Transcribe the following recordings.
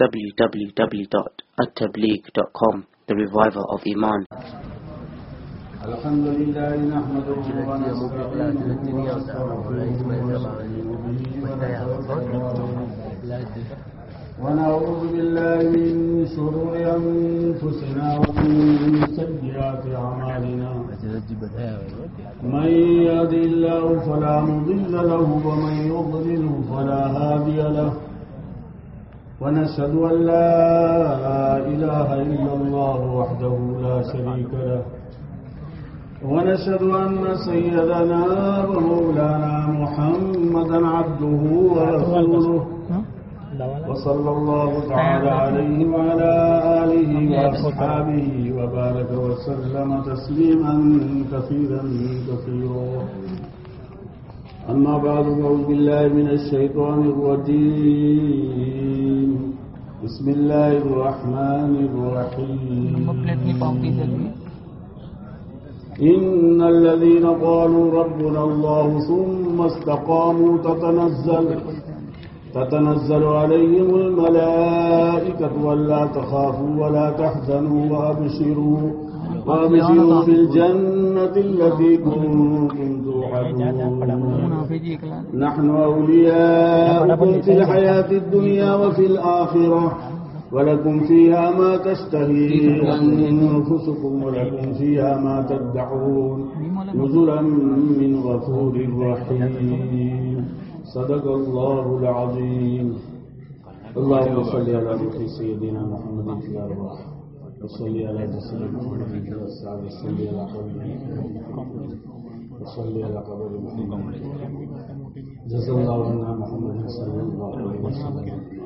www.attableek.com The Reviver of Iman الحمد لله نحمده ونعوذ بالله من شرور أنفسنا ومن سيئات أعمالنا من يهد الله فلا مضل له ومن يضلله فلا هادي له ونشهد أن لا إله إلا الله وحده لا شريك له. ونشهد أن سيدنا ومولانا محمدا عبده ورسوله. وصلى الله تعالى عليه وعلى آله وأصحابه وبارك وسلم تسليما كثيرا كثيرا. أما بعد أعوذ بالله من الشيطان الرجيم. بسم الله الرحمن الرحيم إن الذين قالوا ربنا الله ثم استقاموا تتنزل تتنزل عليهم الملائكة ولا تخافوا ولا تحزنوا وأبشروا وأبشروا بالجنة التي كنتم نحن أولياؤكم في الحياة الدنيا وفي الآخرة ولكم فيها ما تشتهي أنفسكم ولكم فيها ما تدعون. نزلا من غفور رحيم. صدق الله العظيم. اللهم صل على روح سيدنا محمد الأرواح وصل على جسد محمد وصل على قبر وصل على قبر محمد جزا الله عنا محمد صلى الله عليه وسلم۔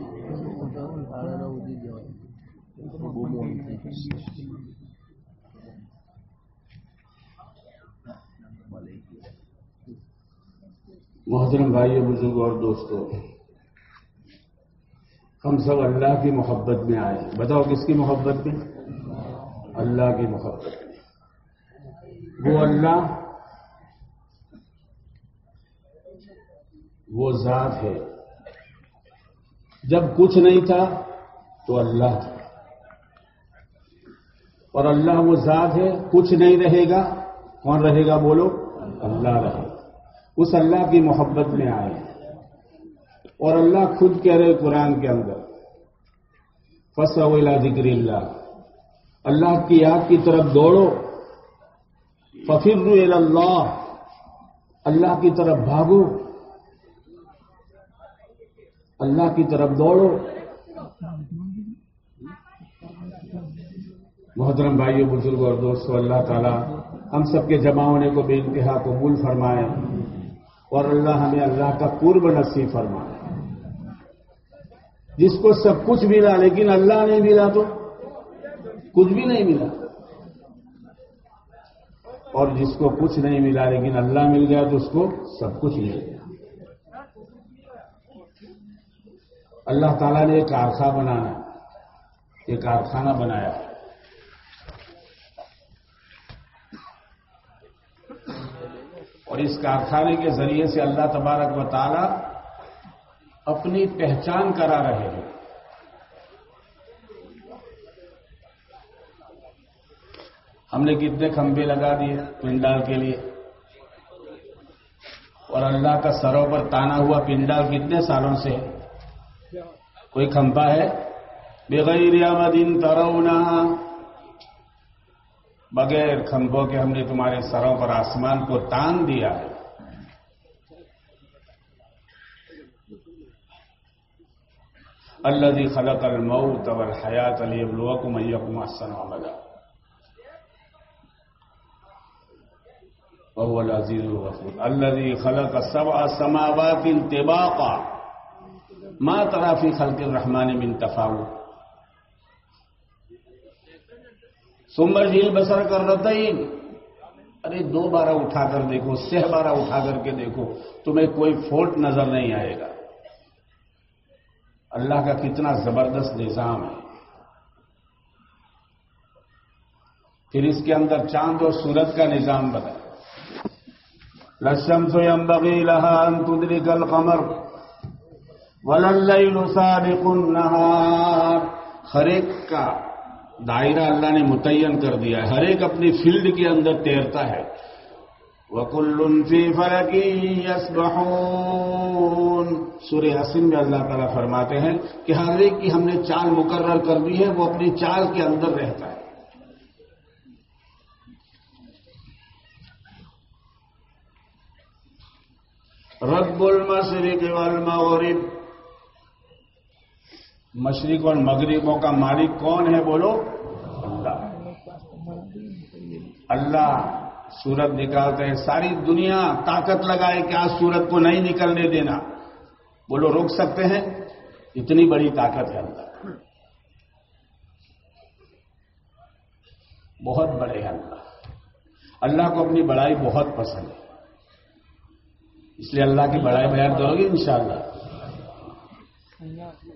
محترم بھائی بزرگ اور دوستو، ہم سب اللہ کی محبت میں آئے بتاؤ کس کی محبت میں؟ اللہ کی محبت میں۔ وہ اللہ وہ ذات ہے۔ جب کچھ نہیں تھا تو اللہ تھا۔ اور اللہ وہ ذات ہے، کچھ نہیں رہے گا۔ کون رہے گا بولو؟ اللہ رہے اس اللہ کی محبت میں آئے۔ اور اللہ خود کہہ رہے قرآن کے اندر۔ فصولا ذکر اللہ اللہ کی یاد کی طرف دوڑو۔ ففر اللہ اللہ کی طرف بھاگو۔ اللہ کی طرف دوڑو۔ محترم بھائیوں بزرگ اور دوستوں اللہ تعالی ہم سب کے جمع ہونے کو بے انتہا قبول فرمائے اور اللہ ہمیں اللہ کا قرب نصیب فرمائے۔ جس کو سب کچھ ملا، لیکن اللہ نہیں ملا تو کچھ بھی نہیں ملا۔ اور جس کو کچھ نہیں ملا، لیکن اللہ مل گیا تو اس کو سب کچھ مل گیا۔ اللہ تعالیٰ نے ایک کارخانہ بنانا ایک کارخانہ بنایا۔ اور اس کارخانے کے ذریعے سے اللہ تبارک و تعالی اپنی پہچان کرا رہے ہیں۔ ہم نے کتنے کھمبے لگا دیے پنڈال کے لیے۔ اور اللہ کا سروں پر تانا ہوا پنڈال کتنے سالوں سے کوئی کھمبا ہے؟ بغیر مدین ترونا بغیر کھمبوں کے ہم نے تمہارے سروں پر آسمان کو تان دیا ہے۔ اللہ خلق الموت والحیات علی ابلوکم ایکم احسن عملا۔ وهو العزیز الغفور۔ الذي خلق سبع سماوات طباقا۔ ما ترى في خلق الرحمن من تفاوت. سمر جھیل بسر کر رتعین ارے دو بارہ اٹھا کر دیکھو، سہ بارہ اٹھا کر کے دیکھو، تمہیں کوئی فولٹ نظر نہیں آئے گا۔ اللہ کا کتنا زبردست نظام ہے۔ پھر اس کے اندر چاند اور سورج کا نظام بتا لشم سو یم بغی لہا انتدری کل قمر ولل سابق النہار۔ ہر ایک کا دائرہ اللہ نے متعین کر دیا ہے، ہر ایک اپنی فیلڈ کے اندر تیرتا ہے۔ وکل فی فلکی یسبحون سورہ حسین میں اللہ تعالیٰ فرماتے ہیں کہ ہر ایک کی ہم نے چال مقرر کر دی ہے، وہ اپنی چال کے اندر رہتا ہے۔ رب المشرق والمغرب۔ مشرق اور مغربوں کا مالک کون ہے بولو؟ اللہ۔ اللہ سورت نکالتے ہیں، ساری دنیا طاقت لگائے کہ آج سورت کو نہیں نکلنے دینا۔ بولو، روک سکتے ہیں؟ اتنی بڑی طاقت ہے اللہ۔ بہت بڑے ہیں اللہ۔ اللہ کو اپنی بڑائی بہت پسند ہے۔ اس لیے اللہ کی بڑائی بیان کرو گی انشاءاللہ۔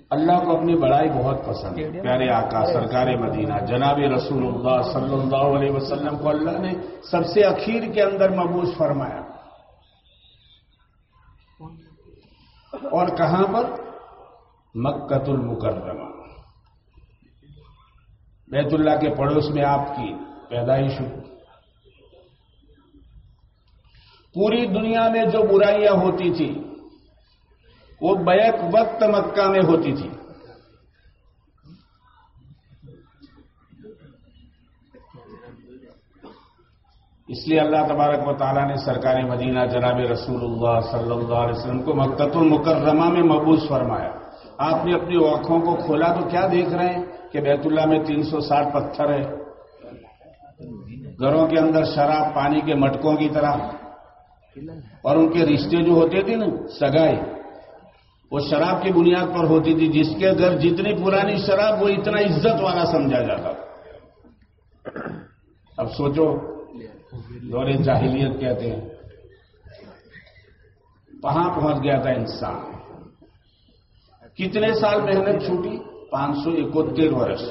اللہ کو اپنی بڑائی بہت پسند ہے۔ پیارے آقا سرکار مدینہ، جناب رسول اللہ صلی اللہ علیہ وسلم کو اللہ نے سب سے اخیر کے اندر مبوس فرمایا۔ اور کہاں پر؟ مکت المکرمہ بیت اللہ کے پڑوس میں آپ کی پیدائش ہوئی۔ پوری دنیا میں جو برائیاں ہوتی تھی وہ بیک وقت مکہ میں ہوتی تھی۔ اس لیے اللہ تبارک و تعالیٰ نے سرکار مدینہ جناب رسول اللہ صلی اللہ علیہ وسلم کو مکت المکرمہ میں مبوس فرمایا۔ آپ نے اپنی آنکھوں کو کھولا تو کیا دیکھ رہے ہیں کہ بیت اللہ میں تین سو ساٹھ پتھر ہے گھروں کے اندر شراب، پانی کے مٹکوں کی طرح۔ اور ان کے رشتے جو ہوتے تھے نا سگائی وہ شراب کی بنیاد پر ہوتی تھی، جس کے گھر جتنی پرانی شراب وہ اتنا عزت والا سمجھا جاتا اب سوچو، دور جاہلیت کہتے ہیں۔ کہاں پہنچ گیا تھا انسان؟ کتنے سال محنت چھوٹی؟ پانچ سو اکہتر برس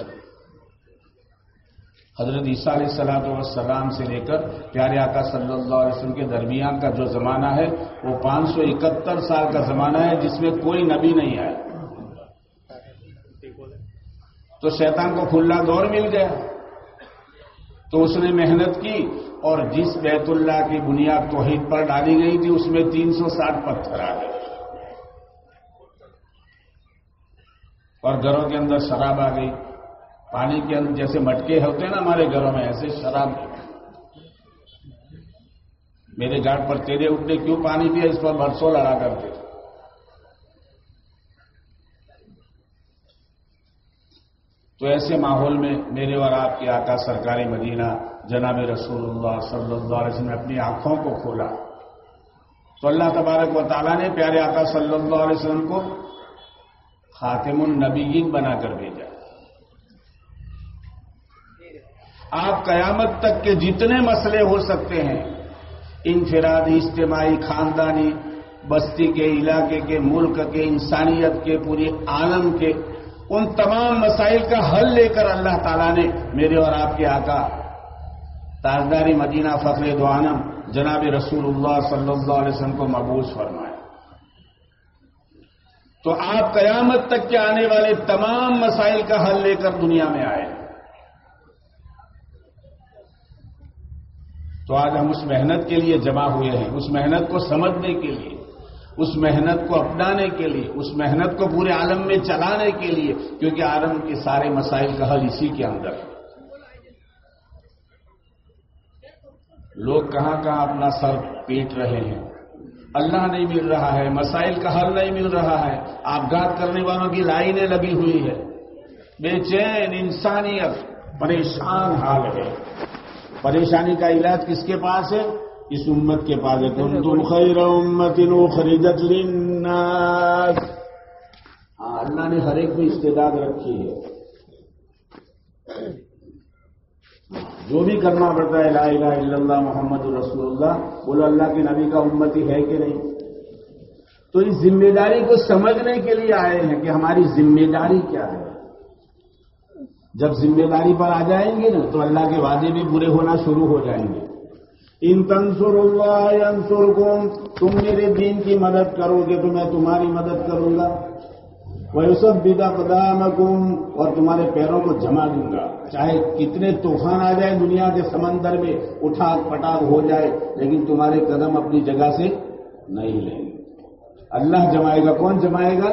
حضرت عیسیٰ علیہ السلام والسلام سے لے کر پیارے آقا صلی اللہ علیہ وسلم کے درمیان کا جو زمانہ ہے، وہ پانچ سو اکہتر سال کا زمانہ ہے، جس میں کوئی نبی نہیں آیا۔ تو شیطان کو کھلا دور مل گیا۔ تو اس نے محنت کی اور جس بیت اللہ کی بنیاد توحید پر ڈالی گئی تھی، اس میں تین سو ساٹھ پتھر آ گئے اور گھروں کے اندر شراب آ گئی۔ پانی کے اندر جیسے مٹکے ہوتے ہیں نا ہمارے گھروں میں، ایسے شراب۔ میرے گھاٹ پر تیرے اٹھنے کیوں پانی پیا اس پر برسوں لڑا کرتے۔ تو ایسے ماحول میں میرے اور آپ کے آقا سرکاری مدینہ جناب رسول اللہ صلی اللہ علیہ وسلم نے اپنی آنکھوں کو کھولا۔ تو اللہ تبارک و تعالیٰ نے پیارے آقا صلی اللہ علیہ وسلم کو خاتم النبیین بنا کر بھیجا۔ آپ قیامت تک کے جتنے مسئلے ہو سکتے ہیں، انفرادی، اجتماعی، خاندانی، بستی کے، علاقے کے، ملک کے، انسانیت کے پورے عالم کے، ان تمام مسائل کا حل لے کر اللہ تعالیٰ نے میرے اور آپ کے آقا، تاجداری مدینہ فخر دعانم جناب رسول اللہ صلی اللہ علیہ وسلم کو مبوس فرمایا تو آپ قیامت تک کے آنے والے تمام مسائل کا حل لے کر دنیا میں آئے۔ تو آج ہم اس محنت کے لیے جمع ہوئے ہیں، اس محنت کو سمجھنے کے لیے، اس محنت کو اپنانے کے لیے، اس محنت کو پورے عالم میں چلانے کے لیے، کیونکہ عالم کے سارے مسائل کا حل اسی کے اندر ہے۔ لوگ کہاں کہاں اپنا سر پیٹ رہے ہیں۔ اللہ نہیں مل رہا ہے، مسائل کا حل نہیں مل رہا ہے۔ آپگات کرنے والوں کی لائنیں لگی ہوئی ہے بے چین، انسانیت، پریشان حال ہے۔ پریشانی کا علاج کس کے پاس ہے؟ اس امت کے پاس ہے. تم تم خیر امت خریدت للناس. ہاں اللہ نے ہر ایک میں استعداد رکھی ہے. جو بھی کرنا پڑتا ہے، لا الہ الا اللہ محمد رسول اللہ بولو اللہ کے نبی کا امتی ہے کہ نہیں؟ تو اس ذمہ داری کو سمجھنے کے لیے آئے ہیں کہ ہماری ذمہ داری کیا ہے؟ جب ذمہ داری پر آ جائیں گے نا، تو اللہ کے وعدے بھی برے ہونا شروع ہو جائیں گے۔ ان تنسر اللہ انسر تم میرے دین کی مدد کرو گے تو میں تمہاری مدد کروں گا۔ وہ سب بیدا قدام اور تمہارے پیروں کو جما دوں گا۔ چاہے کتنے طوفان آ جائے دنیا کے سمندر میں اٹھا پٹاک ہو جائے، لیکن تمہارے قدم اپنی جگہ سے نہیں لیں گے۔ اللہ جمائے گا، کون جمائے گا؟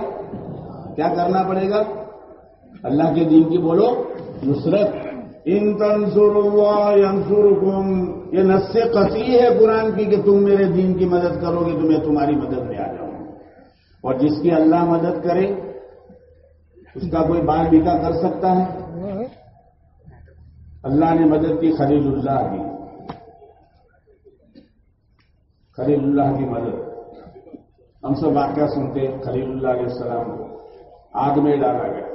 کیا کرنا پڑے گا؟ اللہ کے دین کی بولو، نصرت۔ ان تنسر انسرکم یہ نس قطعی ہے قرآن کی کہ تم میرے دین کی مدد کرو گے تو میں تمہاری مدد میں آ جاؤں۔ اور جس کی اللہ مدد کرے، اس کا کوئی بال بیکا کر سکتا ہے؟ اللہ نے مدد کی خلیل اللہ کی۔ خلیل اللہ کی مدد۔ ہم سب واقعہ سنتے، خلیل اللہ علیہ السلام کو آگ میں ڈالا گیا۔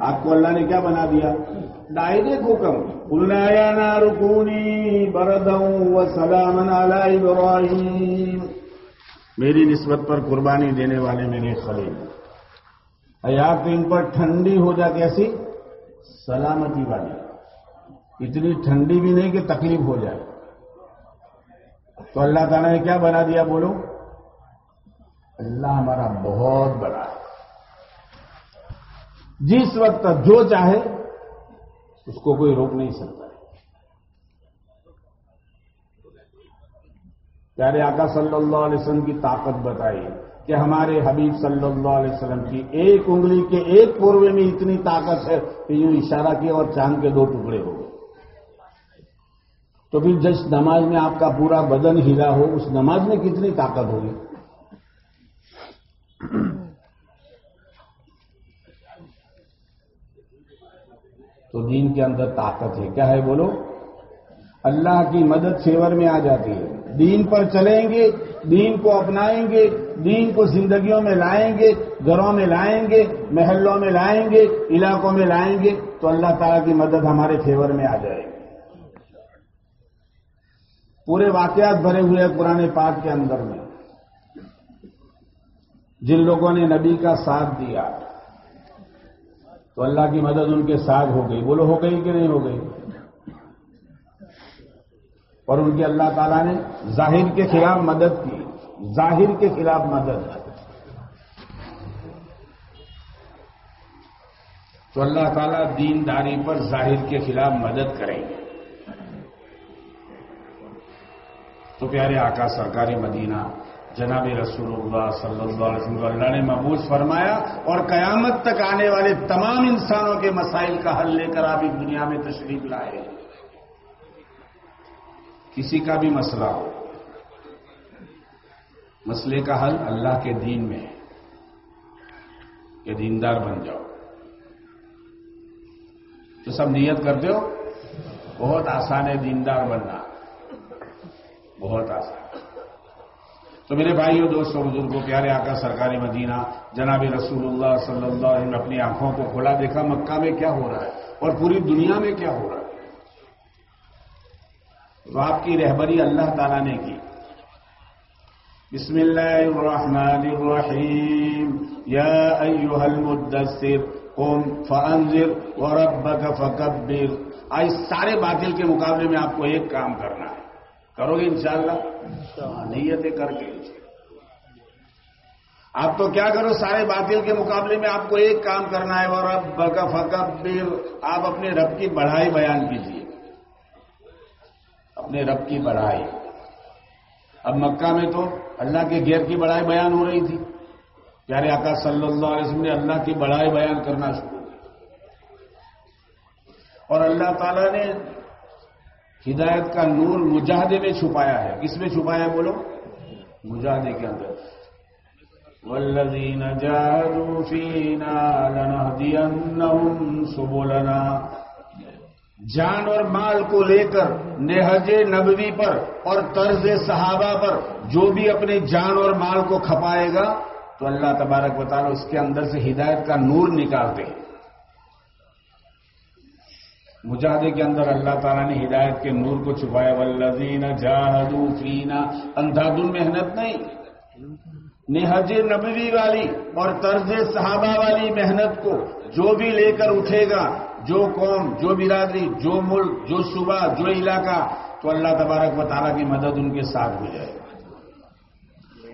آگ کو اللہ نے کیا بنا دیا؟ ڈائریکٹ حکم بلایا نا رکونی بردوں و سلام ابراہیم میری نسبت پر قربانی دینے والے میرے خلیل۔ حیات ان پر ٹھنڈی ہو جا کیسی سلامتی والی۔ اتنی ٹھنڈی بھی نہیں کہ تکلیف ہو جائے۔ تو اللہ تعالیٰ نے کیا بنا دیا بولو؟ اللہ ہمارا بہت بڑا ہے۔ جس وقت جو چاہے، اس کو کوئی روک نہیں سکتا۔ پیارے آقا صلی اللہ علیہ وسلم کی طاقت بتائی کہ ہمارے حبیب صلی اللہ علیہ وسلم کی ایک انگلی کے ایک پوروے میں اتنی طاقت ہے کہ یوں اشارہ کیا اور چاند کے دو ٹکڑے ہو گئے تو پھر جس نماز میں آپ کا پورا بدن ہلا ہو، اس نماز میں کتنی طاقت ہوگی؟ تو دین کے اندر طاقت ہے۔ کیا ہے بولو؟ اللہ کی مدد فیور میں آ جاتی ہے۔ دین پر چلیں گے، دین کو اپنائیں گے، دین کو زندگیوں میں لائیں گے، گھروں میں لائیں گے، محلوں میں لائیں گے، علاقوں میں لائیں گے، تو اللہ تعالیٰ کی مدد ہمارے فیور میں آ جائے گی۔ پورے واقعات بھرے ہوئے ہیں پرانے پاک کے اندر میں۔ جن لوگوں نے نبی کا ساتھ دیا تو اللہ کی مدد ان کے ساتھ ہو گئی۔ بولو ہو گئی کہ نہیں ہو گئی؟ اور ان کی اللہ تعالیٰ نے ظاہر کے خلاف مدد کی۔ ظاہر کے خلاف مدد۔ تو اللہ تعالیٰ دینداری پر ظاہر کے خلاف مدد کریں گے۔ تو پیارے آقا سرکاری مدینہ جناب رسول اللہ صلی اللہ علیہ وسلم، اللہ نے محبوظ فرمایا، اور قیامت تک آنے والے تمام انسانوں کے مسائل کا حل لے کر آپ اس دنیا میں تشریف لائے۔ کسی کا بھی مسئلہ ہو، مسئلے کا حل اللہ کے دین میں ہے۔ کہ دیندار بن جاؤ۔ تو سب نیت کرتے ہو؟ بہت آسان ہے دیندار بننا۔ بہت آسان۔ تو میرے بھائیوں دوستوں بزرگوں پیارے آقا سرکاری مدینہ، جناب رسول اللہ صلی اللہ علیہ وسلم، اپنی آنکھوں کو کھولا، دیکھا مکہ میں کیا ہو رہا ہے اور پوری دنیا میں کیا ہو رہا ہے۔ تو آپ کی رہبری اللہ تعالیٰ نے کی۔ بسم اللہ الرحمن الرحیم۔ یا ایوہ المدثر، قم فانذر وربک فکبر۔ آج سارے باطل کے مقابلے میں آپ کو ایک کام کرنا ہے۔ کرو گے انشاءاللہ؟ نیتیں کر کے۔ آپ تو کیا کرو، سارے باطل کے مقابلے میں آپ کو ایک کام کرنا ہے اور اب فکبر۔ آپ اپنے رب کی بڑھائی بیان کیجیے اپنے رب کی بڑھائی۔ اب مکہ میں تو اللہ کے غیر کی بڑھائی بیان ہو رہی تھی۔ پیارے آقا صلی اللہ علیہ وسلم نے اللہ کی بڑھائی بیان کرنا شروع کیا اور اللہ تعالیٰ نے ہدایت کا نور مجاہدے میں چھپایا ہے۔ کس میں چھپایا ہے بولو؟ مجاہدے کے اندر۔ والذین جاہدوا فینا لنہدینہم سبولنا جان اور مال کو لے کر نہج نبوی پر اور طرز صحابہ پر جو بھی اپنے جان اور مال کو کھپائے گا، تو اللہ تبارک بتا اس کے اندر سے ہدایت کا نور نکالتے ہیں مجاہدے کے اندر اللہ تعالیٰ نے ہدایت کے نور کو چھپایا ولزین جاہدو فینا اندھادن محنت نہیں، نہج نبوی والی اور طرز صحابہ والی محنت کو جو بھی لے کر اٹھے گا، جو قوم، جو برادری، جو ملک، جو صوبہ، جو علاقہ، تو اللہ تبارک و تعالیٰ کی مدد ان کے ساتھ ہو جائے گا۔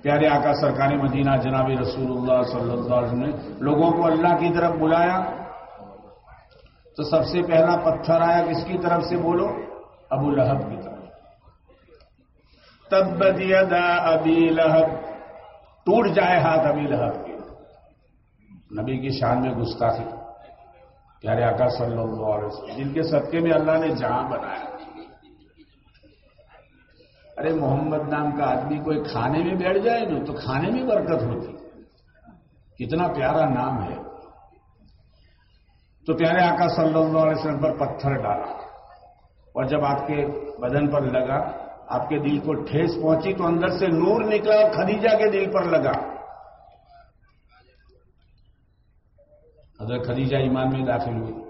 پیارے آقا سرکار مدینہ جناب رسول اللہ صلی اللہ علیہ وسلم نے لوگوں کو اللہ کی طرف بلایا۔ تو سب سے پہلا پتھر آیا کس کی طرف سے بولو؟ ابو لہب کی طرف. تب یدا ابی لہب. ٹوٹ جائے ہاتھ ابی لہب کے. نبی کی شان میں گستاخی. پیارے آقا صلی اللہ علیہ وسلم، جن کے صدقے میں اللہ نے جہاں بنایا. ارے، محمد نام کا آدمی کوئی کھانے میں بیٹھ جائے نا تو کھانے میں برکت ہوتی. کتنا پیارا نام ہے. تو پیارے آقا صلی اللہ علیہ وسلم پر پتھر ڈالا اور جب آپ کے بدن پر لگا، آپ کے دل کو ٹھیس پہنچی تو اندر سے نور نکلا اور خدیجہ کے دل پر لگا۔ حضرت خدیجہ ایمان میں داخل ہوئی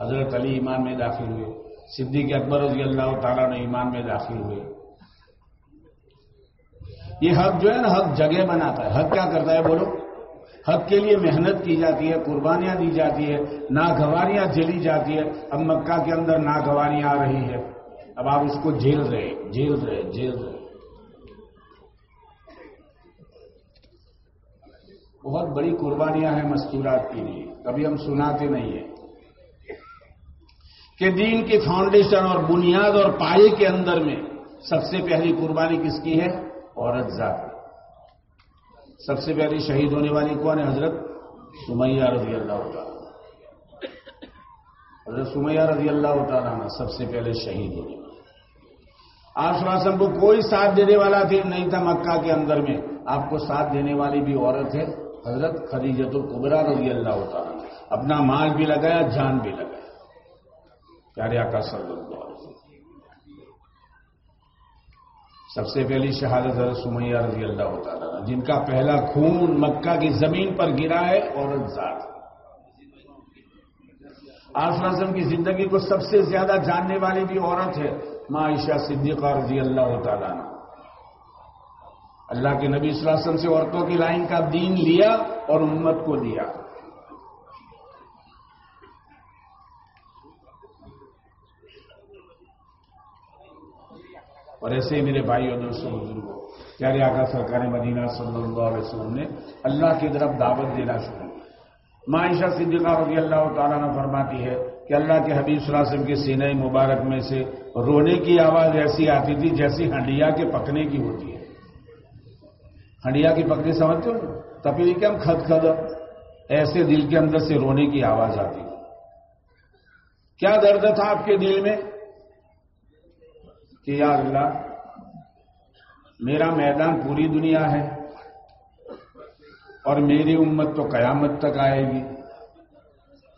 حضرت علی ایمان میں داخل ہوئے۔ صدیق اکبر رضی اللہ تعالیٰ نے ایمان میں داخل ہوئے۔ یہ حق جو ہے نا، حق جگہ بناتا ہے۔ حق کیا کرتا ہے بولو؟ حق کے لیے محنت کی جاتی ہے، قربانیاں دی جاتی ہے، ناگواریاں جلی جاتی ہے۔ اب مکہ کے اندر ناگواریاں آ رہی ہے اب آپ اس کو جیل رہے جیل رہے جیل رہے بہت بڑی قربانیاں ہیں مستورات کے لیے۔ کبھی ہم سناتے نہیں ہیں کہ دین کی فاؤنڈیشن اور بنیاد اور پائے کے اندر میں سب سے پہلی قربانی کس کی ہے؟ عورت ذات سب سے پہلی شہید ہونے والی کون ہے؟ حضرت سمیہ رضی اللہ تعالیٰ۔ حضرت سمیہ رضی اللہ تعالیٰ سب سے پہلے شہید ہونے والی آج کو کوئی ساتھ دینے والا تھی نہیں تھا مکہ کے اندر میں۔ آپ کو ساتھ دینے والی بھی عورت ہے، حضرت خدیجت القبرا رضی اللہ تعالیٰ اپنا مال بھی لگایا، جان بھی لگایا۔ پیارے آقا صلی اللہ علیہ وسلم۔ سب سے پہلی شہادت حضرت سمیہ رضی اللہ تعالیٰ جن کا پہلا خون مکہ کی زمین پر گرا ہے، عورت ذات۔ آسم کی زندگی کو سب سے زیادہ جاننے والی بھی عورت ہے ماں عائشہ صدیقہ رضی اللہ تعالیٰ اللہ کے نبی صلی اللہ علیہ وسلم سے عورتوں کی لائن کا دین لیا اور امت کو دیا۔ اور ایسے ہی میرے بھائی اور دوستوں بزرگوں پیارے آقا سرکار مدینہ صلی اللہ علیہ وسلم نے اللہ کی طرف دعوت دینا شروع معاشہ صدیقہ رضی اللہ تعالیٰ نے فرماتی ہے کہ اللہ کے حبیب صلی اللہ علیہ وسلم کے سینہ مبارک میں سے رونے کی آواز ایسی آتی تھی جیسی ہنڈیا کے پکنے کی ہوتی ہے۔ ہنڈیا کی پکنے سمجھتے ہو تپیلی کے ہم خد خد ایسے دل کے اندر سے رونے کی آواز آتی۔ تھی کیا درد تھا آپ کے دل میں؟ کہ یا اللہ، میرا میدان پوری دنیا ہے اور میری امت تو قیامت تک آئے گی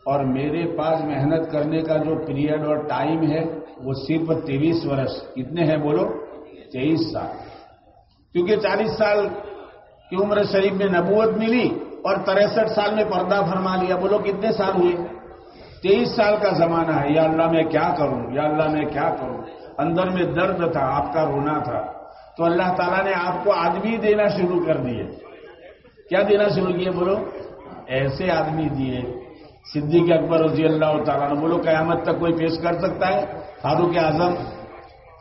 اور میرے پاس محنت کرنے کا جو پیریڈ اور ٹائم ہے وہ صرف تیئیس برس کتنے ہیں بولو؟ تیئیس سال۔ کیونکہ چالیس سال کی عمر شریف میں نبوت ملی اور تریسٹھ سال میں پردہ فرما لیا، بولو کتنے سال ہوئے؟ تیئیس سال کا زمانہ ہے۔ یا اللہ میں کیا کروں؟ یا اللہ میں کیا کروں؟ اندر میں درد تھا، آپ کا رونا تھا۔ تو اللہ تعالیٰ نے آپ کو آدمی دینا شروع کر دیے۔ کیا دینا شروع کیے بولو؟ ایسے آدمی دیے۔ صدیق اکبر رضی اللہ تعالیٰ نے بولو، قیامت تک کوئی پیش کر سکتا ہے؟ فاروق اعظم،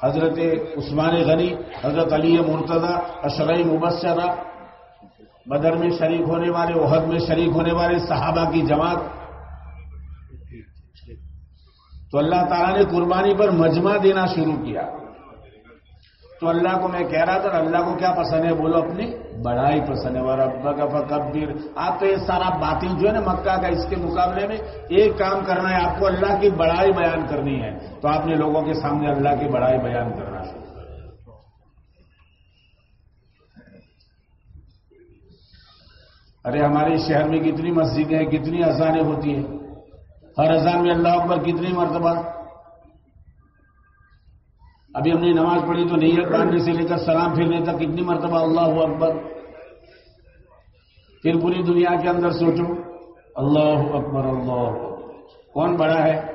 حضرت عثمان غنی، حضرت علی مرتضی اشرعی مبشرہ، بدر میں شریک ہونے والے عہد میں شریک ہونے والے صحابہ کی جماعت تو اللہ تعالیٰ نے قربانی پر مجمع دینا شروع کیا۔ تو اللہ کو میں کہہ رہا تھا، اللہ کو کیا پسند ہے؟ بولو اپنی بڑائی پسند ہے۔ اور ابا کا فکبر۔ آپ تو یہ سارا باطل جو ہے نا مکہ کا، اس کے مقابلے میں ایک کام کرنا ہے، آپ کو اللہ کی بڑائی بیان کرنی ہے۔ تو آپ نے لوگوں کے سامنے اللہ کی بڑائی بیان کرنا شروع۔ ارے ہمارے شہر میں کتنی مسجدیں ہیں، کتنی اذانیں ہوتی ہیں۔ ہر اذان میں اللہ اکبر کتنی مرتبہ؟ ابھی ہم نے نماز پڑھی تو نیت باندھنے سے لے کر سلام پھرنے تک کتنی مرتبہ اللہ اکبر؟ پھر پوری دنیا کے اندر سوچو، اللہ اکبر، اللہ کون بڑا ہے؟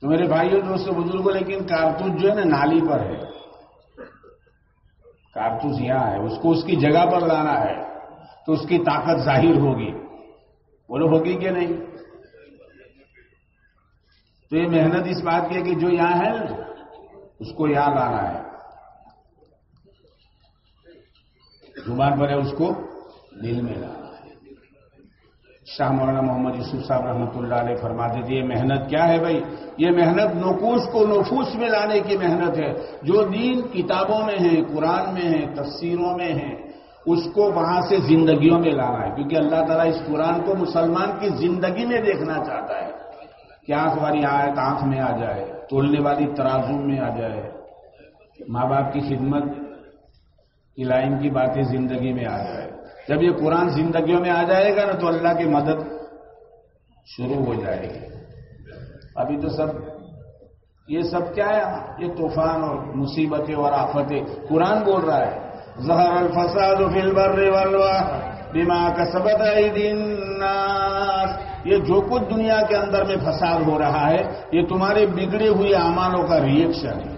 تو میرے بھائیوں، دوستوں، بزرگوں، لیکن کارتوس جو ہے نا نالی پر ہے۔ کارتوس یہاں ہے، اس کو اس کی جگہ پر لانا ہے۔ تو اس کی طاقت ظاہر ہوگی۔ بولو ہوگی کہ نہیں؟ تو یہ محنت اس بات کی ہے کہ جو یہاں ہے، اس کو یہاں لانا ہے۔ زبان پر ہے، اس کو دل میں لانا ہے۔ شاہ مولانا محمد یوسف صاحب رحمۃ اللہ علیہ فرماتے تھے، یہ محنت کیا ہے بھائی؟ یہ محنت نقوش کو نفوس میں لانے کی محنت ہے۔ جو دین کتابوں میں ہے، قرآن میں ہے، تفسیروں میں ہے اس کو وہاں سے زندگیوں میں لانا ہے، کیونکہ اللہ تعالیٰ اس قرآن کو مسلمان کی زندگی میں دیکھنا چاہتا ہے۔ کہ آنکھ والی آیت آنکھ میں آ جائے، تولنے والی ترازو میں آ جائے۔ ماں باپ کی خدمت کی لائن کی باتیں زندگی میں آ جائے۔ جب یہ قرآن زندگیوں میں آ جائے گا نا، تو اللہ کی مدد شروع ہو جائے گی۔ ابھی تو سب، یہ سب کیا ہے؟ یہ طوفان اور مصیبتیں اور آفتیں۔ قرآن بول رہا ہے زہر الفساد فی البر والبحر بما کسبت ایدی الناس. یہ جو کچھ دنیا کے اندر میں فساد ہو رہا ہے، یہ تمہارے بگڑے ہوئے اعمالوں کا ریئیکشن ہے۔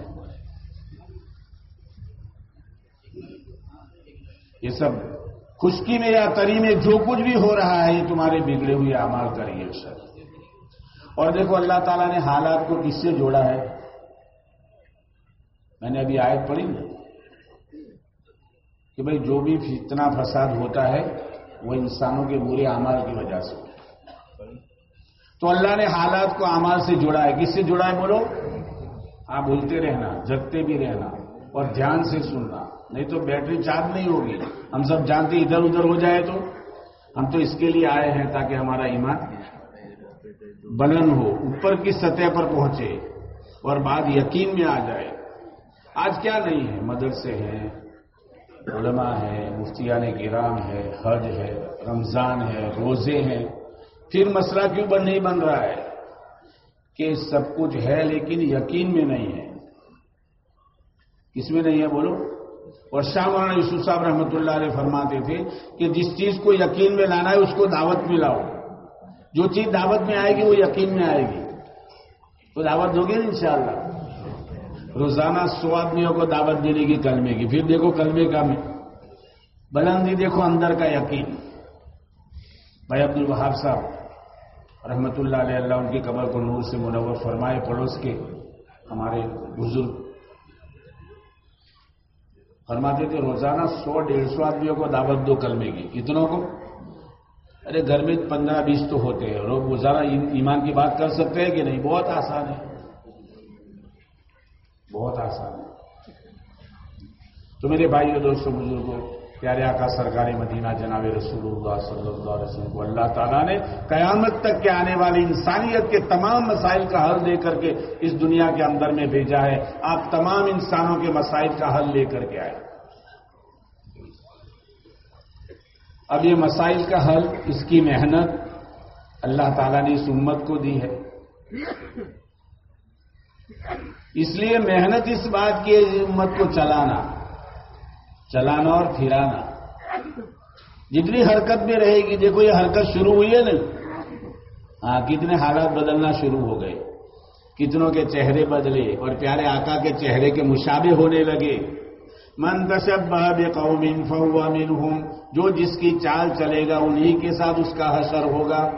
یہ سب خشکی میں یا تری میں جو کچھ بھی ہو رہا ہے، یہ تمہارے بگڑے ہوئے اعمال کا ریئیکشن اور دیکھو، اللہ تعالیٰ نے حالات کو کس سے جوڑا ہے؟ میں نے ابھی آیت پڑھی نا۔ کہ بھائی جو بھی اتنا فساد ہوتا ہے، وہ انسانوں کے برے اعمال کی وجہ سے۔ تو اللہ نے حالات کو اعمال سے جوڑا ہے۔ کس سے جوڑا ہے بولو؟ آپ بولتے رہنا، جگتے بھی رہنا اور دھیان سے سننا۔ نہیں تو بیٹری چارج نہیں ہوگی۔ ہم سب جانتے ادھر ادھر ہو جائے تو۔ ہم تو اس کے لیے آئے ہیں تاکہ ہمارا ایمان بلند ہو، اوپر کی سطح پر پہنچے اور بعد یقین میں آ جائے۔ آج کیا نہیں ہے؟ مدرسے ہیں علماء ہے مفتیان کرام ہے حج ہے، رمضان ہے، روزے ہیں۔ پھر مسئلہ کیوں بن نہیں بن رہا ہے؟ کہ سب کچھ ہے لیکن یقین میں نہیں ہے۔ کس میں نہیں ہے بولو؟ اور شاہ مولانا یوسف صاحب رحمۃ اللہ علیہ فرماتے تھے کہ جس چیز کو یقین میں لانا ہے، اس کو دعوت میں لاؤ۔ جو چیز دعوت میں آئے گی، وہ یقین میں آئے گی۔ تو دعوت دو گے نا انشاءاللہ۔ روزانہ سو آدمیوں کو دعوت دینے کی کلمے کی۔ پھر دیکھو کلمے کا میں بلندی دیکھو اندر کا یقین۔ بھائی عبد الوہاب صاحب، رحمت اللہ علیہ، اللہ ان کی قبر کو نور سے منور فرمائے پڑوس کے ہمارے بزرگ۔ فرماتے تھے، روزانہ سو ڈیڑھ سو آدمیوں کو دعوت دو کلمے کی۔ کتنوں کو؟ ارے گھر میں پندرہ بیس تو ہوتے ہیں۔ لوگ روزانہ ایمان کی بات کر سکتے ہیں کہ نہیں؟ بہت آسان ہے۔ بہت آسان ہے۔ تو میرے بھائی اور دوستوں بزرگوں پیارے آقا سرکاری مدینہ جناب رسول اللہ صلی اللہ علیہ وسلم کو اللہ تعالیٰ نے قیامت تک کے آنے والی انسانیت کے تمام مسائل کا حل دے کر کے اس دنیا کے اندر میں بھیجا ہے۔ آپ تمام انسانوں کے مسائل کا حل لے کر کے آئے۔ اب یہ مسائل کا حل، اس کی محنت اللہ تعالیٰ نے اس امت کو دی ہے۔ اس لیے محنت اس بات کی امت کو چلانا چلانا اور پھرانا۔ جتنی حرکت میں رہے گی، دیکھو یہ حرکت شروع ہوئی ہے نا۔ ہاں کتنے حالات بدلنا شروع ہو گئے۔ کتنوں کے چہرے بدلے اور پیارے آقا کے چہرے کے مشابے ہونے لگے۔ من تشبہ بقوم فهو منهم، جو جس کی چال چلے گا، انہی کے ساتھ اس کا حشر ہوگا۔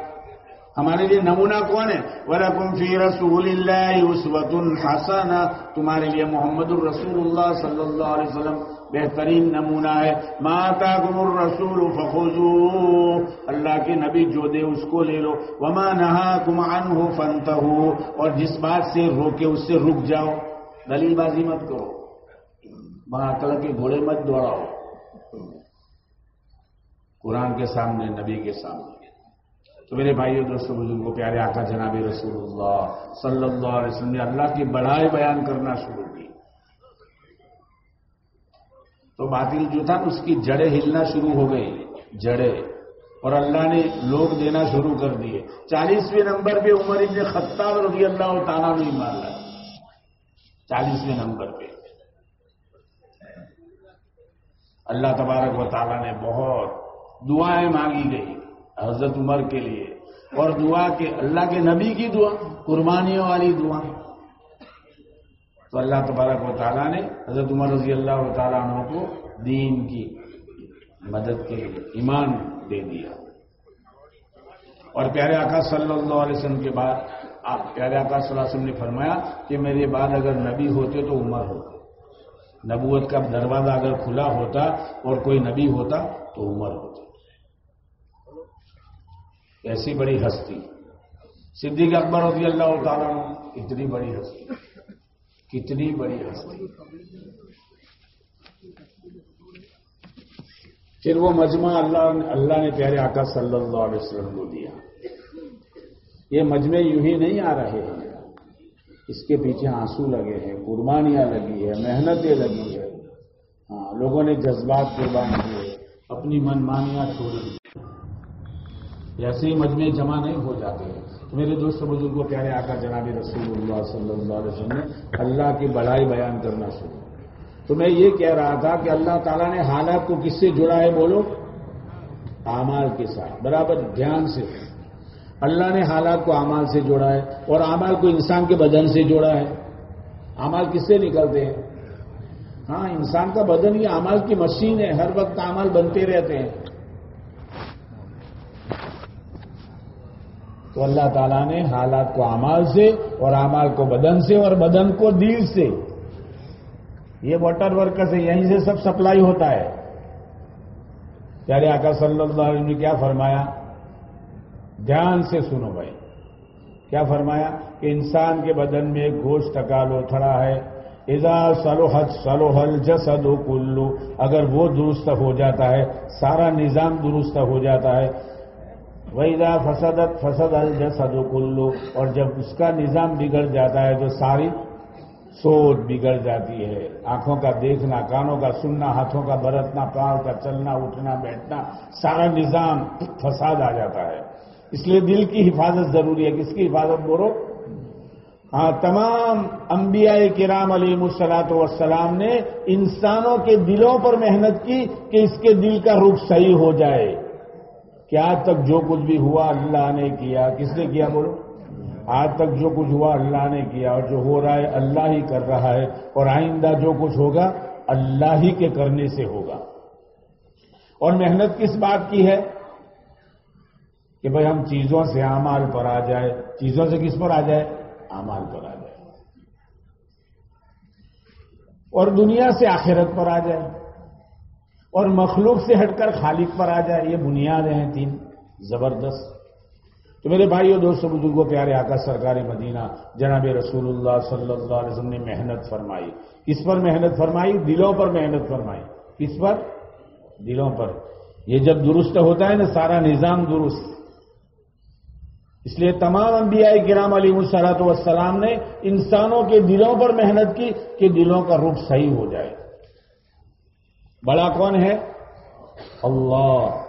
ہمارے لیے نمونہ کون ہے؟ وَلَكُمْ فِي رَسُولِ اللَّهِ عُسْوَةٌ حَسَنَةٌ۔ تمہارے لیے محمد الرسول اللہ صلی اللہ علیہ وسلم بہترین نمونہ ہے۔ ما تاکم الرسول فخذوه۔ اللہ کے نبی جو دے اس کو لے لو۔ وما نهاكم عنه فانتهوا اور جس بات سے روکے اس سے رک جاؤ۔ دلیل بازی مت کرو۔ وہاں کے گھوڑے مت دوڑاؤ۔ قرآن کے سامنے، نبی کے سامنے۔ تو میرے بھائیوں دوستوں بزرگوں پیارے آقا جناب رسول اللہ صلی اللہ علیہ وسلم نے اللہ کی بڑائی بیان کرنا شروع کی۔ تو باطل جو تھا، اس کی جڑیں ہلنا شروع ہو گئی جڑیں۔ اور اللہ نے لوگ دینا شروع کر دیے۔ چالیسویں نمبر پہ عمر ابن خطاب رضی اللہ تعالیٰ نہیں مار رہا چالیسویں نمبر پہ۔ اللہ تبارک و تعالیٰ نے بہت دعائیں مانگی گئی حضرت عمر کے لیے۔ اور دعا کے اللہ کے نبی کی دعا، قربانیوں والی دعا۔ تو اللہ تبارک و تعالیٰ نے حضرت عمر رضی اللہ تعالیٰ عنہ کو دین کی مدد کے لیے ایمان دے دیا۔ اور پیارے آقا صلی اللہ علیہ وسلم کے بعد آپ، پیارے آکاش صلی اللہ علیہ وسلم نے فرمایا کہ میرے بعد اگر نبی ہوتے تو عمر ہوتا۔ نبوت کا دروازہ اگر کھلا ہوتا اور کوئی نبی ہوتا تو عمر ہوتی۔ ایسی بڑی ہستی۔ صدیق اکبر رضی اللہ تعالیٰ اتنی بڑی ہستی۔ کتنی بڑی ہستی۔ پھر وہ مجمع اللہ اللہ نے پیارے آقا صلی اللہ علیہ وسلم کو دیا۔ یہ مجمع یوں ہی نہیں آ رہے ہیں۔ اس کے پیچھے آنسو لگے ہیں، قربانیاں لگی ہے محنتیں لگی ہے ہاں لوگوں نے جذبات قربان کیے، اپنی منمانیاں چھوڑی۔ ایسے ہی مجمع جمع نہیں ہو جاتے ہیں۔ میرے دوست بزرگوں، پیارے آقا جناب رسول اللہ صلی اللہ علیہ وسلم نے اللہ کی بڑائی بیان کرنا شروع تو میں یہ کہہ رہا تھا کہ اللہ تعالیٰ نے حالات کو کس سے جڑا ہے بولو؟ اعمال کے ساتھ، برابر دھیان سے۔ اللہ نے حالات کو اعمال سے جوڑا ہے اور اعمال کو انسان کے بدن سے جوڑا ہے۔ اعمال کس سے نکلتے ہیں؟ ہاں انسان کا بدن یہ اعمال کی مشین ہے، ہر وقت اعمال بنتے رہتے ہیں۔ تو اللہ تعالیٰ نے حالات کو اعمال سے اور اعمال کو بدن سے اور بدن کو دل سے یہ واٹر ورکر سے یہیں سے سب سپلائی ہوتا ہے۔ پیارے آقا صلی اللہ علیہ وسلم نے کیا فرمایا؟ دھیان سے سنو بھائی۔ کیا فرمایا؟ کہ انسان کے بدن میں گوشت ٹکالو تھڑا ہے۔ اذا سلوحت سلوحل جسد کلو۔ اگر وہ درست ہو جاتا ہے، سارا نظام درست ہو جاتا ہے۔ ویدا فسدت فسد الجسد کلو اور جب اس کا نظام بگڑ جاتا ہے تو ساری سوچ بگڑ جاتی ہے۔ آنکھوں کا دیکھنا، کانوں کا سننا، ہاتھوں کا برتنا، پاؤں کا چلنا، اٹھنا، بیٹھنا، سارا نظام فساد آ جاتا ہے۔ اس لیے دل کی حفاظت ضروری ہے۔ کس کی حفاظت بولو؟ ہاں تمام انبیاء کرام علی مسلاط وسلام نے انسانوں کے دلوں پر محنت کی کہ اس کے دل کا رخ صحیح ہو جائے۔ کہ آج تک جو کچھ بھی ہوا اللہ نے کیا؟ کس نے کیا بولو؟ آج تک جو کچھ ہوا اللہ نے کیا اور جو ہو رہا ہے اللہ ہی کر رہا ہے اور آئندہ جو کچھ ہوگا اللہ ہی کے کرنے سے ہوگا۔ اور محنت کس بات کی ہے؟ کہ بھائی ہم چیزوں سے امال پر آ جائے۔ چیزوں سے کس پر آ جائے؟ امال پر آ جائے۔ اور دنیا سے آخرت پر آ جائے۔ اور مخلوق سے ہٹ کر خالق پر آ جائے، یہ بنیاد ہیں تین۔ زبردست۔ تو میرے بھائیوں دوستوں بزرگوں پیارے آقا سرکار مدینہ، جناب رسول اللہ صلی اللہ علیہ وسلم نے محنت فرمائی۔ کس پر محنت فرمائی؟ دلوں پر محنت فرمائی۔ کس پر؟ دلوں پر۔ یہ جب درست ہوتا ہے نا، سارا نظام درست۔ اس لیے تمام انبیاء کرام علی مسلاط والسلام نے انسانوں کے دلوں پر محنت کی کہ دلوں کا رخ صحیح ہو جائے۔ بڑا کون ہے؟ اللہ۔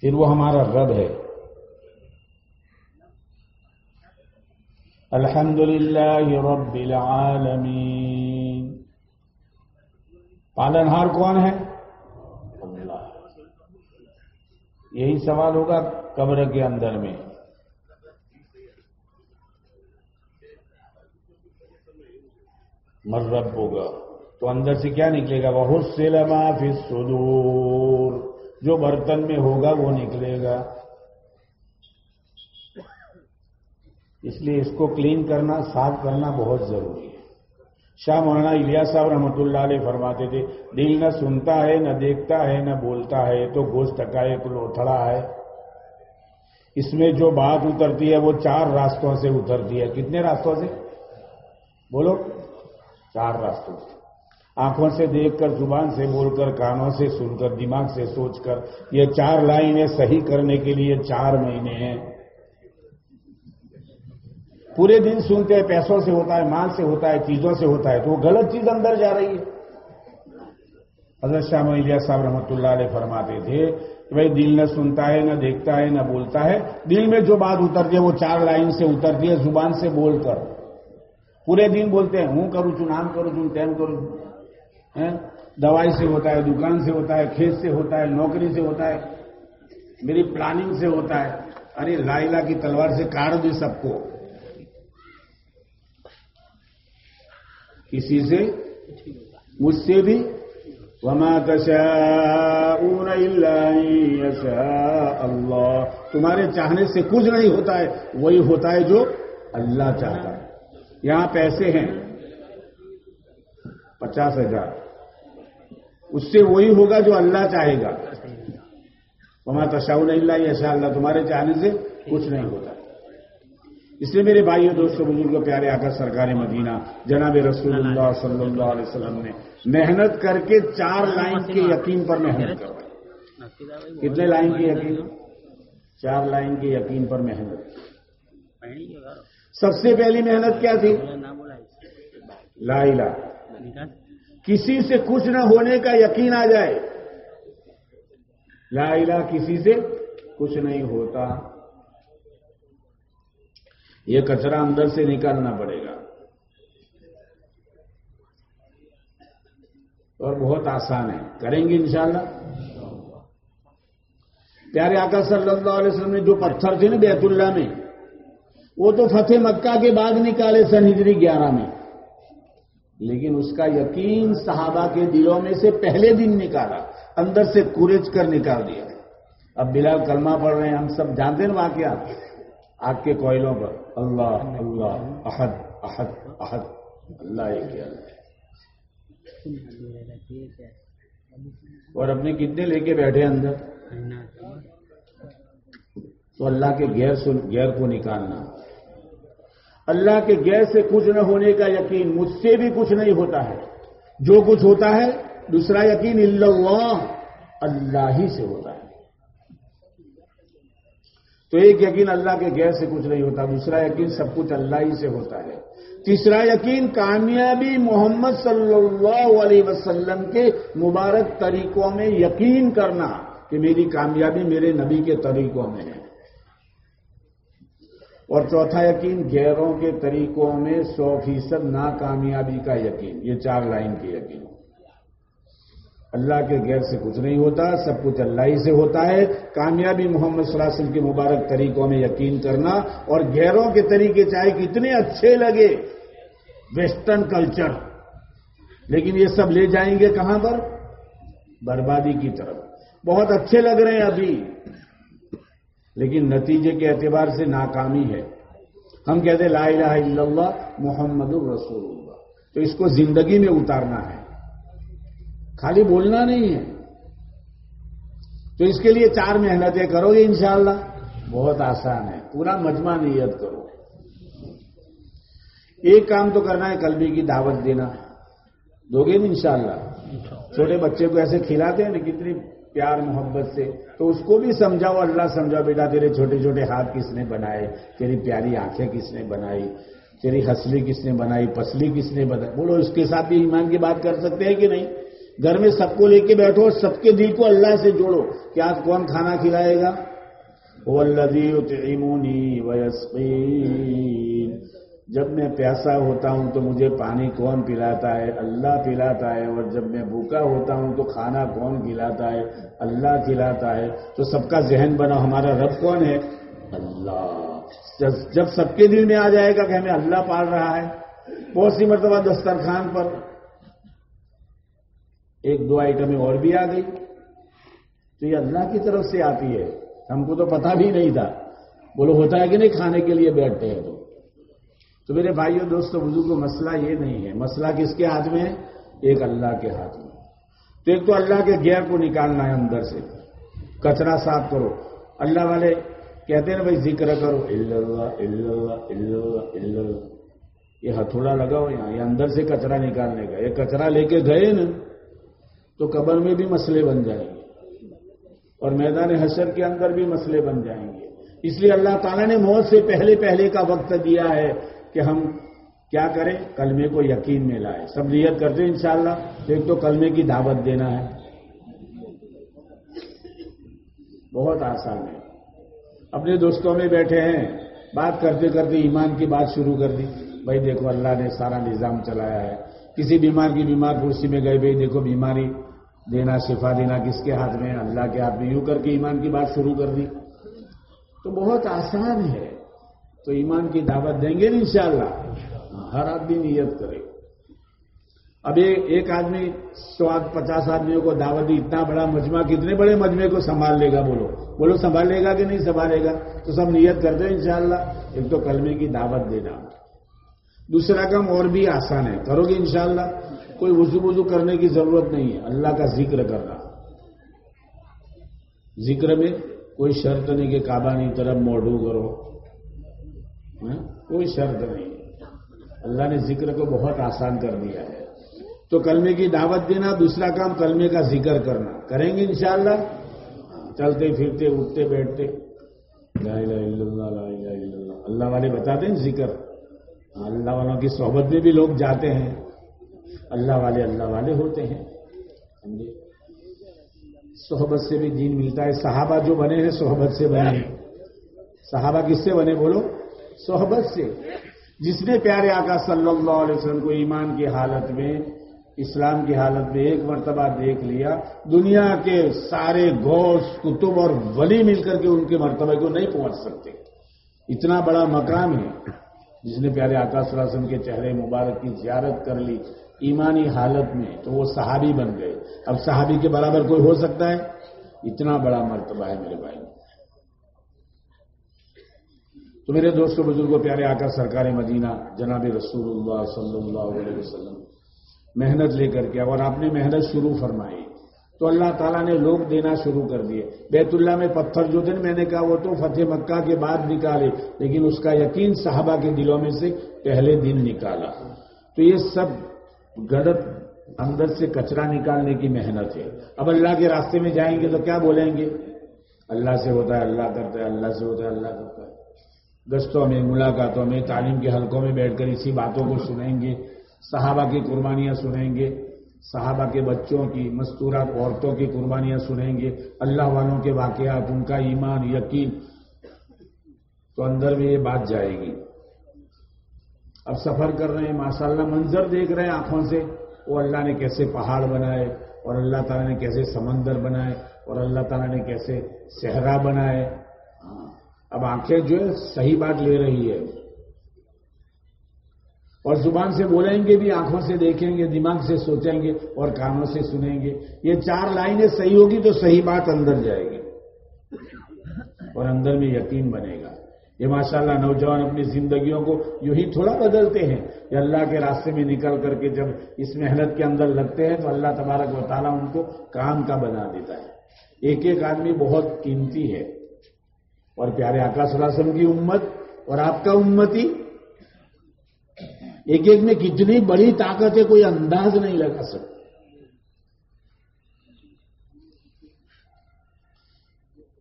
پھر وہ ہمارا رب ہے۔ الحمد للہ رب العالمین۔ پالنہار کون ہے؟ اللہ۔ یہی سوال ہوگا قبر کے اندر میں۔ مرب ہوگا۔ تو اندر سے کیا نکلے گا؟ وہ سلما فی الصدور۔ جو برتن میں ہوگا وہ نکلے گا۔ اس لیے اس کو کلین کرنا، صاف کرنا بہت ضروری ہے۔ شاہ مولانا الیا صاحب رحمۃ اللہ علیہ فرماتے تھے، دل نہ سنتا ہے، نہ دیکھتا ہے، نہ بولتا ہے، تو گوشت کا ایک لوتھڑا ہے۔ اس میں جو بات اترتی ہے، وہ چار راستوں سے اترتی ہے۔ کتنے راستوں سے؟ بولو۔ چار راستوں سے۔ آنکھوں سے دیکھ کر، زبان سے بول کر، کانوں سے سن کر، دماغ سے سوچ کر، یہ چار لائنیں صحیح کرنے کے لیے چار مہینے ہیں۔ پورے دن سنتے ہیں، پیسوں سے ہوتا ہے، مال سے ہوتا ہے، چیزوں سے ہوتا ہے، تو وہ غلط چیز اندر جا رہی ہے۔ حضرت شاہ ملیہ صاحب رحمۃ اللہ علیہ فرماتے تھے کہ بھائی، دل نہ سنتا ہے، نہ دیکھتا ہے، نہ بولتا ہے۔ دل میں جو بات اترتی ہے، وہ چار لائن سے اترتی ہے، زبان سے بول کر۔ پورے دن بولتے ہیں، ہوں کروں چون آم کروں چون تین کروں دوائی سے ہوتا ہے، دکان سے ہوتا ہے، کھیت سے ہوتا ہے، نوکری سے ہوتا ہے، میری پلاننگ سے ہوتا ہے۔ ارے لائلہ کی تلوار سے کاٹ دے سب کو۔ کسی سے؟ مجھ سے بھی۔ وما تشاءون الا يشاء اللہ تمہارے چاہنے سے کچھ نہیں ہوتا ہے، وہی ہوتا ہے جو اللہ چاہتا ہے۔ یہاں پیسے ہیں۔ پچاس ہزار۔ اس سے وہی ہوگا جو اللہ چاہے گا۔ وما تشاؤن الا یشاء اللہ۔ تمہارے چاہنے سے کچھ نہیں ہوتا۔ اس لیے میرے بھائیوں دوستوں بزرگوں پیارے آقا، سرکار مدینہ، جناب رسول اللہ صلی اللہ علیہ وسلم نے محنت کر کے چار لائن کے یقین پر محنت کروائی کتنے لائن کے یقین؟ چار لائن کے یقین پر محنت۔ سب سے پہلی محنت کیا تھی؟ لا الہ۔ کسی سے کچھ نہ ہونے کا یقین آ جائے۔ لا الہ کسی سے کچھ نہیں ہوتا۔ یہ کچرا اندر سے نکالنا پڑے گا۔ اور بہت آسان ہے۔ کریں گے انشاءاللہ۔ پیارے آقا صلی اللہ علیہ وسلم نے جو پتھر تھے نا بیت اللہ میں وہ تو فتح مکہ کے بعد نکالے سن ہجری گیارہ میں۔ لیکن اس کا یقین صحابہ کے دلوں میں سے پہلے دن نکالا، اندر سے کورج کر نکال دیا۔ اب بلال کلمہ پڑھ رہے ہیں، ہم سب جانتے ہیں واقعات۔ آگ کے کوئلوں پر۔ اللہ اللہ، احد احد احد۔ اللہ ایک اور اپنے کتنے لے کے بیٹھے اندر؟ تو اللہ کے غیر غیر کو نکالنا۔ اللہ کے غیر سے کچھ نہ ہونے کا یقین مجھ سے بھی کچھ نہیں ہوتا ہے۔ جو کچھ ہوتا ہے، دوسرا یقین اللہ اللہ ہی سے ہوتا ہے۔ تو ایک یقین اللہ کے غیر سے کچھ نہیں ہوتا، دوسرا یقین سب کچھ اللہ ہی سے ہوتا ہے۔ تیسرا یقین کامیابی محمد صلی اللہ علیہ وسلم کے مبارک طریقوں میں یقین کرنا کہ میری کامیابی میرے نبی کے طریقوں میں ہے۔ اور چوتھا یقین غیروں کے طریقوں میں سو فیصد ناکامیابی کا یقین، یہ چار لائن کے یقین۔ اللہ کے غیر سے کچھ نہیں ہوتا، سب کچھ اللہ ہی سے ہوتا ہے۔ کامیابی محمد صلی اللہ علیہ وسلم کے مبارک طریقوں میں یقین کرنا اور غیروں کے طریقے چاہے کتنے اچھے لگے۔ ویسٹرن کلچر لیکن یہ سب لے جائیں گے کہاں پر؟ بربادی کی طرف۔ بہت اچھے لگ رہے ہیں ابھی۔ لیکن نتیجے کے اعتبار سے ناکامی ہے۔ ہم کہتے لا الہ الا اللہ محمد الرسول اللہ تو اس کو زندگی میں اتارنا ہے۔ خالی بولنا نہیں ہے۔ تو اس کے لیے چار محنتیں کرو گے انشاءاللہ۔ بہت آسان ہے۔ پورا مجمع نیت کرو۔ ایک کام تو کرنا ہے کلبی کی دعوت دینا۔ دو گے انشاءاللہ۔ چھوٹے بچے کو ایسے کھلاتے ہیں نا کتنی پیار محبت سے۔ تو اس کو بھی سمجھاؤ، اللہ سمجھاؤ، بیٹا، تیرے چھوٹے چھوٹے ہاتھ کس نے بنائے؟ تیری پیاری آنکھیں کس نے بنائی؟ تیری ہسلی کس نے بنائی؟ پسلی کس نے بنائی؟ بولو، اس کے ساتھ بھی ایمان کی بات کر سکتے ہیں کہ نہیں؟ گھر میں سب کو لے کے بیٹھو اور سب کے دل کو اللہ سے جوڑو۔ کہ آج کون کھانا کھلائے گا؟ وہ اللہ جب میں پیاسا ہوتا ہوں تو مجھے پانی کون پلاتا ہے؟ اللہ پلاتا ہے، اور جب میں بھوکا ہوتا ہوں تو کھانا کون کھلاتا ہے؟ اللہ کھلاتا ہے۔ تو سب کا ذہن بنا ہمارا رب کون ہے؟ اللہ۔ جب سب کے دل میں آ جائے گا کہ ہمیں اللہ پال رہا ہے، بہت سی مرتبہ دسترخوان پر ایک دو آئٹمیں اور بھی آ گئی۔ تو یہ اللہ کی طرف سے آتی ہے۔ ہم کو تو پتا بھی نہیں تھا۔ بولو، ہوتا ہے کہ نہیں کھانے کے لیے بیٹھتے ہیں تو؟ تو میرے بھائیوں دوستوں بزرگ مسئلہ یہ نہیں ہے۔ مسئلہ کس کے ہاتھ میں؟ ہے ایک اللہ کے ہاتھ میں۔ تو ایک تو اللہ کے گیر کو نکالنا ہے اندر سے۔ کچرا صاف کرو۔ اللہ والے کہتے ہیں نا، بھائی، ذکر کرو۔ اللہ اللہ اللہ اللہ۔ یہ ہتھوڑا لگاؤ یہاں۔ یہ اندر سے کچرا نکالنے کا۔ یہ کچرا لے کے گئے نا، تو قبر میں بھی مسئلے بن جائیں گے۔ اور میدان حشر کے اندر بھی مسئلے بن جائیں گے۔ اس لیے اللہ تعالیٰ نے موت سے پہلے پہلے کا وقت دیا ہے۔ کہ ہم کیا کریں؟ کلمے کو یقین میں لائیں۔ سب نیت کرتے ہیں انشاءاللہ ایک تو کلمے کی دعوت دینا ہے۔ بہت آسان ہے۔ اپنے دوستوں میں بیٹھے ہیں، بات کرتے کرتے ایمان کی بات شروع کر دی۔ بھائی دیکھو، اللہ نے سارا نظام چلایا ہے۔ کسی بیمار کی بیمار کرسی میں گئے، بھائی دیکھو، بیماری دینا، شفا دینا، کس کے ہاتھ میں، اللہ کے ہاتھ میں، یوں کر کے ایمان کی بات شروع کر دی۔ تو بہت آسان ہے۔ تو ایمان کی دعوت دیں گے ان شاء اللہ ہر آدمی نیت کرے۔ اب ایک آدمی سو پچاس آدمیوں کو دعوت دی، اتنا بڑا مجمع، کتنے بڑے مجمع کو سنبھال لے گا بولو بولو سنبھال لے گا کہ نہیں سنبھالے گا؟ تو سب نیت کر دیں انشاءاللہ۔ ایک تو کلمے کی دعوت دینا۔ دوسرا کام اور بھی آسان ہے۔ کرو گے انشاءاللہ۔ کوئی وضو وضو کرنے کی ضرورت نہیں ہے۔ اللہ کا ذکر کرنا۔ ذکر میں کوئی شرط نہیں کہ کعبہ نہیں طرف موڈو کرو۔ ہاں؟ کوئی شرط نہیں۔ اللہ نے ذکر کو بہت آسان کر دیا ہے۔ تو کلمے کی دعوت دینا، دوسرا کام کلمے کا ذکر کرنا۔ کریں گے انشاءاللہ؟ چلتے، پھرتے، اٹھتے، بیٹھتے۔ لا الہ الا اللہ، لا الہ الا اللہ۔ اللہ والے بتاتے ہیں ذکر۔ ہاں، اللہ والوں کی صحبت میں بھی لوگ جاتے ہیں۔ اللہ والے اللہ والے ہوتے ہیں۔ صحبت سے بھی دین ملتا ہے۔ صحابہ جو بنے ہیں، صحبت سے بنے ہیں۔ صحابہ کس سے بنے؟ بولو۔ صحبت سے۔ جس نے پیارے آقا صلی اللہ علیہ وسلم کو ایمان کی حالت میں، اسلام کی حالت میں ایک مرتبہ دیکھ لیا، دنیا کے سارے گوشت کتب اور ولی مل کر کے ان کے مرتبہ کو نہیں پہنچ سکتے۔ اتنا بڑا مقام ہے۔ جس نے پیارے آقا صلی اللہ علیہ وسلم کے چہرے مبارک کی زیارت کر لی ایمانی حالت میں، تو وہ صحابی بن گئے۔ اب صحابی کے برابر کوئی ہو سکتا ہے؟ اتنا بڑا مرتبہ ہے میرے بھائی۔ تو میرے دوستوں بزرگوں پیارے آ کر سرکار مدینہ، جناب رسول اللہ صلی اللہ علیہ وسلم، محنت لے کر کے اور آپ نے محنت شروع فرمائی۔ تو اللہ تعالیٰ نے لوگ دینا شروع کر دیے۔ بیت اللہ میں پتھر جو دن میں نے کہا وہ تو فتح مکہ کے بعد نکالے، لیکن اس کا یقین صحابہ کے دلوں میں سے پہلے دن نکالا۔ تو یہ سب گڑت اندر سے کچرا نکالنے کی محنت ہے۔ اب اللہ کے راستے میں جائیں گے تو کیا بولیں گے؟ اللہ سے ہوتا ہے، اللہ کرتا ہے، اللہ سے ہوتا ہے، اللہ کرتا ہے۔ گشتوں میں، ملاقاتوں میں، تعلیم کے حلقوں میں بیٹھ کر اسی باتوں کو سنیں گے، صحابہ کی قربانیاں سنیں گے، صحابہ کے بچوں کی، مستورات عورتوں کی قربانیاں سنیں گے، اللہ والوں کے واقعات، ان کا ایمان، یقین۔ تو اندر میں یہ بات جائے گی۔ اب سفر کر رہے ہیں، ماشاءاللہ منظر دیکھ رہے ہیں آنکھوں سے۔ وہ اللہ نے کیسے پہاڑ بنائے، اور اللہ تعالیٰ نے کیسے سمندر بنائے، اور اللہ تعالیٰ نے کیسے صحرا بنائے۔ اب آنکھیں جو ہے صحیح بات لے رہی ہے۔ اور زبان سے بولیں گے بھی، آنکھوں سے دیکھیں گے، دماغ سے سوچیں گے اور کانوں سے سنیں گے۔ یہ چار لائنیں صحیح ہوگی تو صحیح بات اندر جائے گی۔ اور اندر میں یقین بنے گا۔ یہ ماشاءاللہ نوجوان اپنی زندگیوں کو یوں ہی تھوڑا بدلتے ہیں کہ اللہ کے راستے میں نکل کر کے جب اس محنت کے اندر لگتے ہیں تو اللہ تبارک و تعالیٰ ان کو کام کا بنا دیتا ہے۔ ایک ایک آدمی بہت قیمتی ہے۔ اور پیارے آکا صلی اللہ علیہ وسلم کی امت اور آپ کا امتی ایک ایک میں کتنی بڑی طاقت ہے کوئی انداز نہیں لگا سکتا۔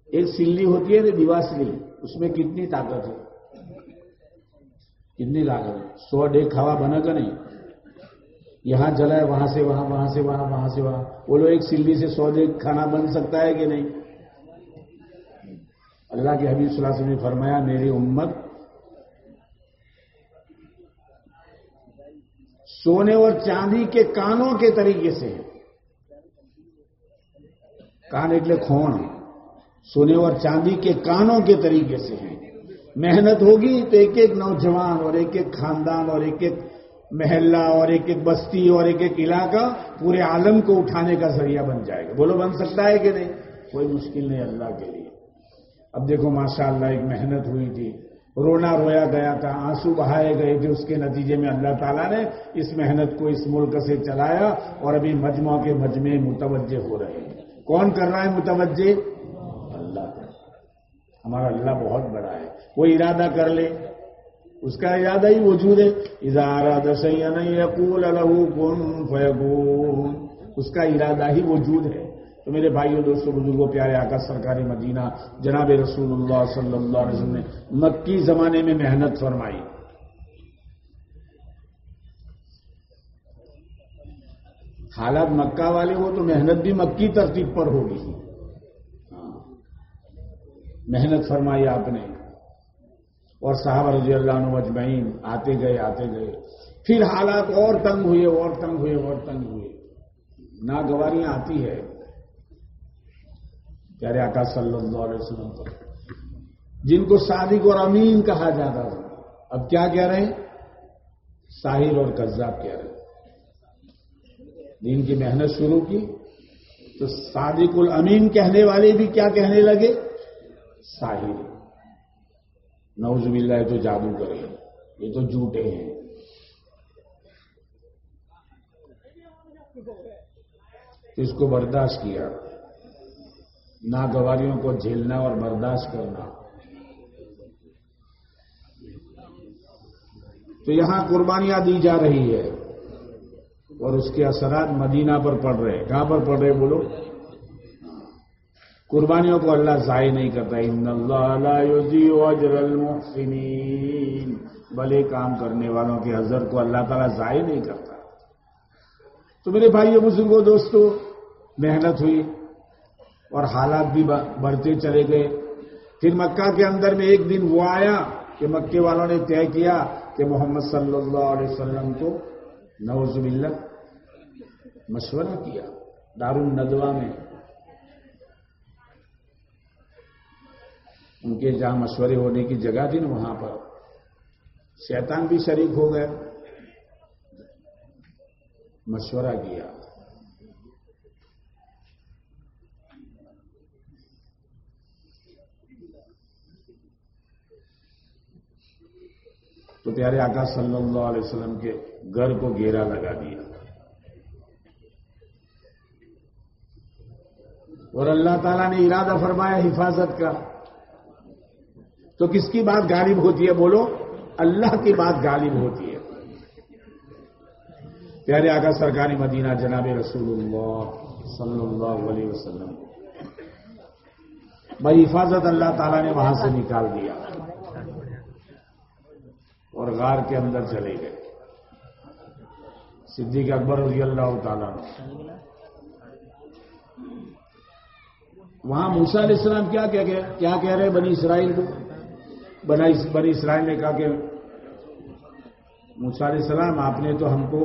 ایک سلی ہوتی ہے نا، دیوا سلی، اس میں کتنی طاقت ہے؟ کتنی طاقت ہے؟ سو ڈے کھوا بنا کا نہیں؟ یہاں جلائے وہاں سے وہاں وہاں سے وہاں وہاں سے وہاں۔ بولو ایک سلی سے سو ڈے کھانا بن سکتا ہے کہ نہیں؟ اللہ کے حبیب صلی اللہ علیہ وسلم نے فرمایا، میری امت سونے اور چاندی کے کانوں کے طریقے سے کان اٹلے کھون سونے اور چاندی کے کانوں کے طریقے سے ہیں محنت ہوگی تو ایک ایک نوجوان اور ایک ایک خاندان اور ایک ایک محلہ اور ایک ایک بستی اور ایک ایک علاقہ پورے عالم کو اٹھانے کا ذریعہ بن جائے گا۔ بولو، بن سکتا ہے کہ نہیں؟ کوئی مشکل نہیں اللہ کے لیے۔ اب دیکھو ماشاء اللہ ایک محنت ہوئی تھی۔ رونا رویا گیا تھا، آنسو بہائے گئے تھے، اس کے نتیجے میں اللہ تعالیٰ نے اس محنت کو اس ملک سے چلایا اور ابھی مجموعوں کے مجمے متوجہ ہو رہے ہیں۔ کون کر رہا ہے متوجہ؟ اللہ ہمارا اللہ بہت بڑا ہے۔ وہ ارادہ کر لے۔ اس کا ارادہ ہی وجود ہے۔ اظہار دسیا نہیں یقول فیقون اس کا ارادہ ہی وجود ہے۔ تو میرے بھائیوں دوستوں بزرگوں، پیارے آقا، سرکاری مدینہ، جناب رسول اللہ صلی اللہ علیہ وسلم نے مکی زمانے میں محنت فرمائی۔ حالات مکہ والے ہو تو محنت بھی مکی ترتیب پر ہوگی۔ ہاں۔ محنت فرمائی آپ نے۔ اور صحابہ رضی اللہ عنہ اجمعین آتے گئے آتے گئے۔ پھر حالات اور تنگ ہوئے، اور تنگ ہوئے، اور تنگ ہوئے۔ ناگواریاں آتی ہے پیارے آقا صلی اللہ علیہ وسلم پر جن کو صادق اور امین کہا جاتا تھا۔ اب کیا کہہ رہے ہیں؟ ساحل اور کذاب کہہ رہے ہیں۔ دین کی محنت شروع کی تو صادق الامین کہنے والے بھی کیا کہنے لگے؟ ساحل نوز باللہ، یہ تو جادو کرے یہ تو جھوٹے ہیں۔ اس کو برداشت کیا۔ ناگواریوں کو جھیلنا اور برداشت کرنا۔ تو یہاں قربانیاں دی جا رہی ہے اور اس کے اثرات مدینہ پر پڑ رہے کہاں پر پڑ رہے بولو؟ قربانیوں کو اللہ ضائع نہیں کرتا۔ ان اللہ اجر المحسنین۔ بھلے کام کرنے والوں کے حضر کو اللہ تعالیٰ ضائع نہیں کرتا۔ تو میرے بھائیوں بزرگوں دوستوں محنت ہوئی۔ اور حالات بھی بڑھتے چلے گئے۔ پھر مکہ کے اندر میں ایک دن وہ آیا کہ مکے والوں نے طے کیا کہ محمد صلی اللہ علیہ وسلم کو نوز باللہ مشورہ کیا دار الندوا میں۔ ان کے جہاں مشورے ہونے کی جگہ تھی نا وہاں پر۔ شیطان بھی شریک ہو گئے۔ مشورہ کیا۔ تو پیارے آقا صلی اللہ علیہ وسلم کے گھر کو گھیرا لگا دیا۔ اور اللہ تعالیٰ نے ارادہ فرمایا حفاظت کا۔ تو کس کی بات غالب ہوتی ہے بولو؟ اللہ کی بات غالب ہوتی ہے۔ پیارے آقا سرکاری مدینہ جناب رسول اللہ صلی اللہ علیہ وسلم۔ بھائی حفاظت اللہ تعالیٰ نے وہاں سے نکال دیا۔ اور غار کے اندر چلے گئے۔ صدیق اکبر رضی اللہ تعالیٰ وہاں موسا علیہ السلام کیا کیا کہہ رہے بنی اسرائیل کو؟ بنی اسرائیل نے کہا کہ موسا علیہ السلام، آپ نے تو ہم کو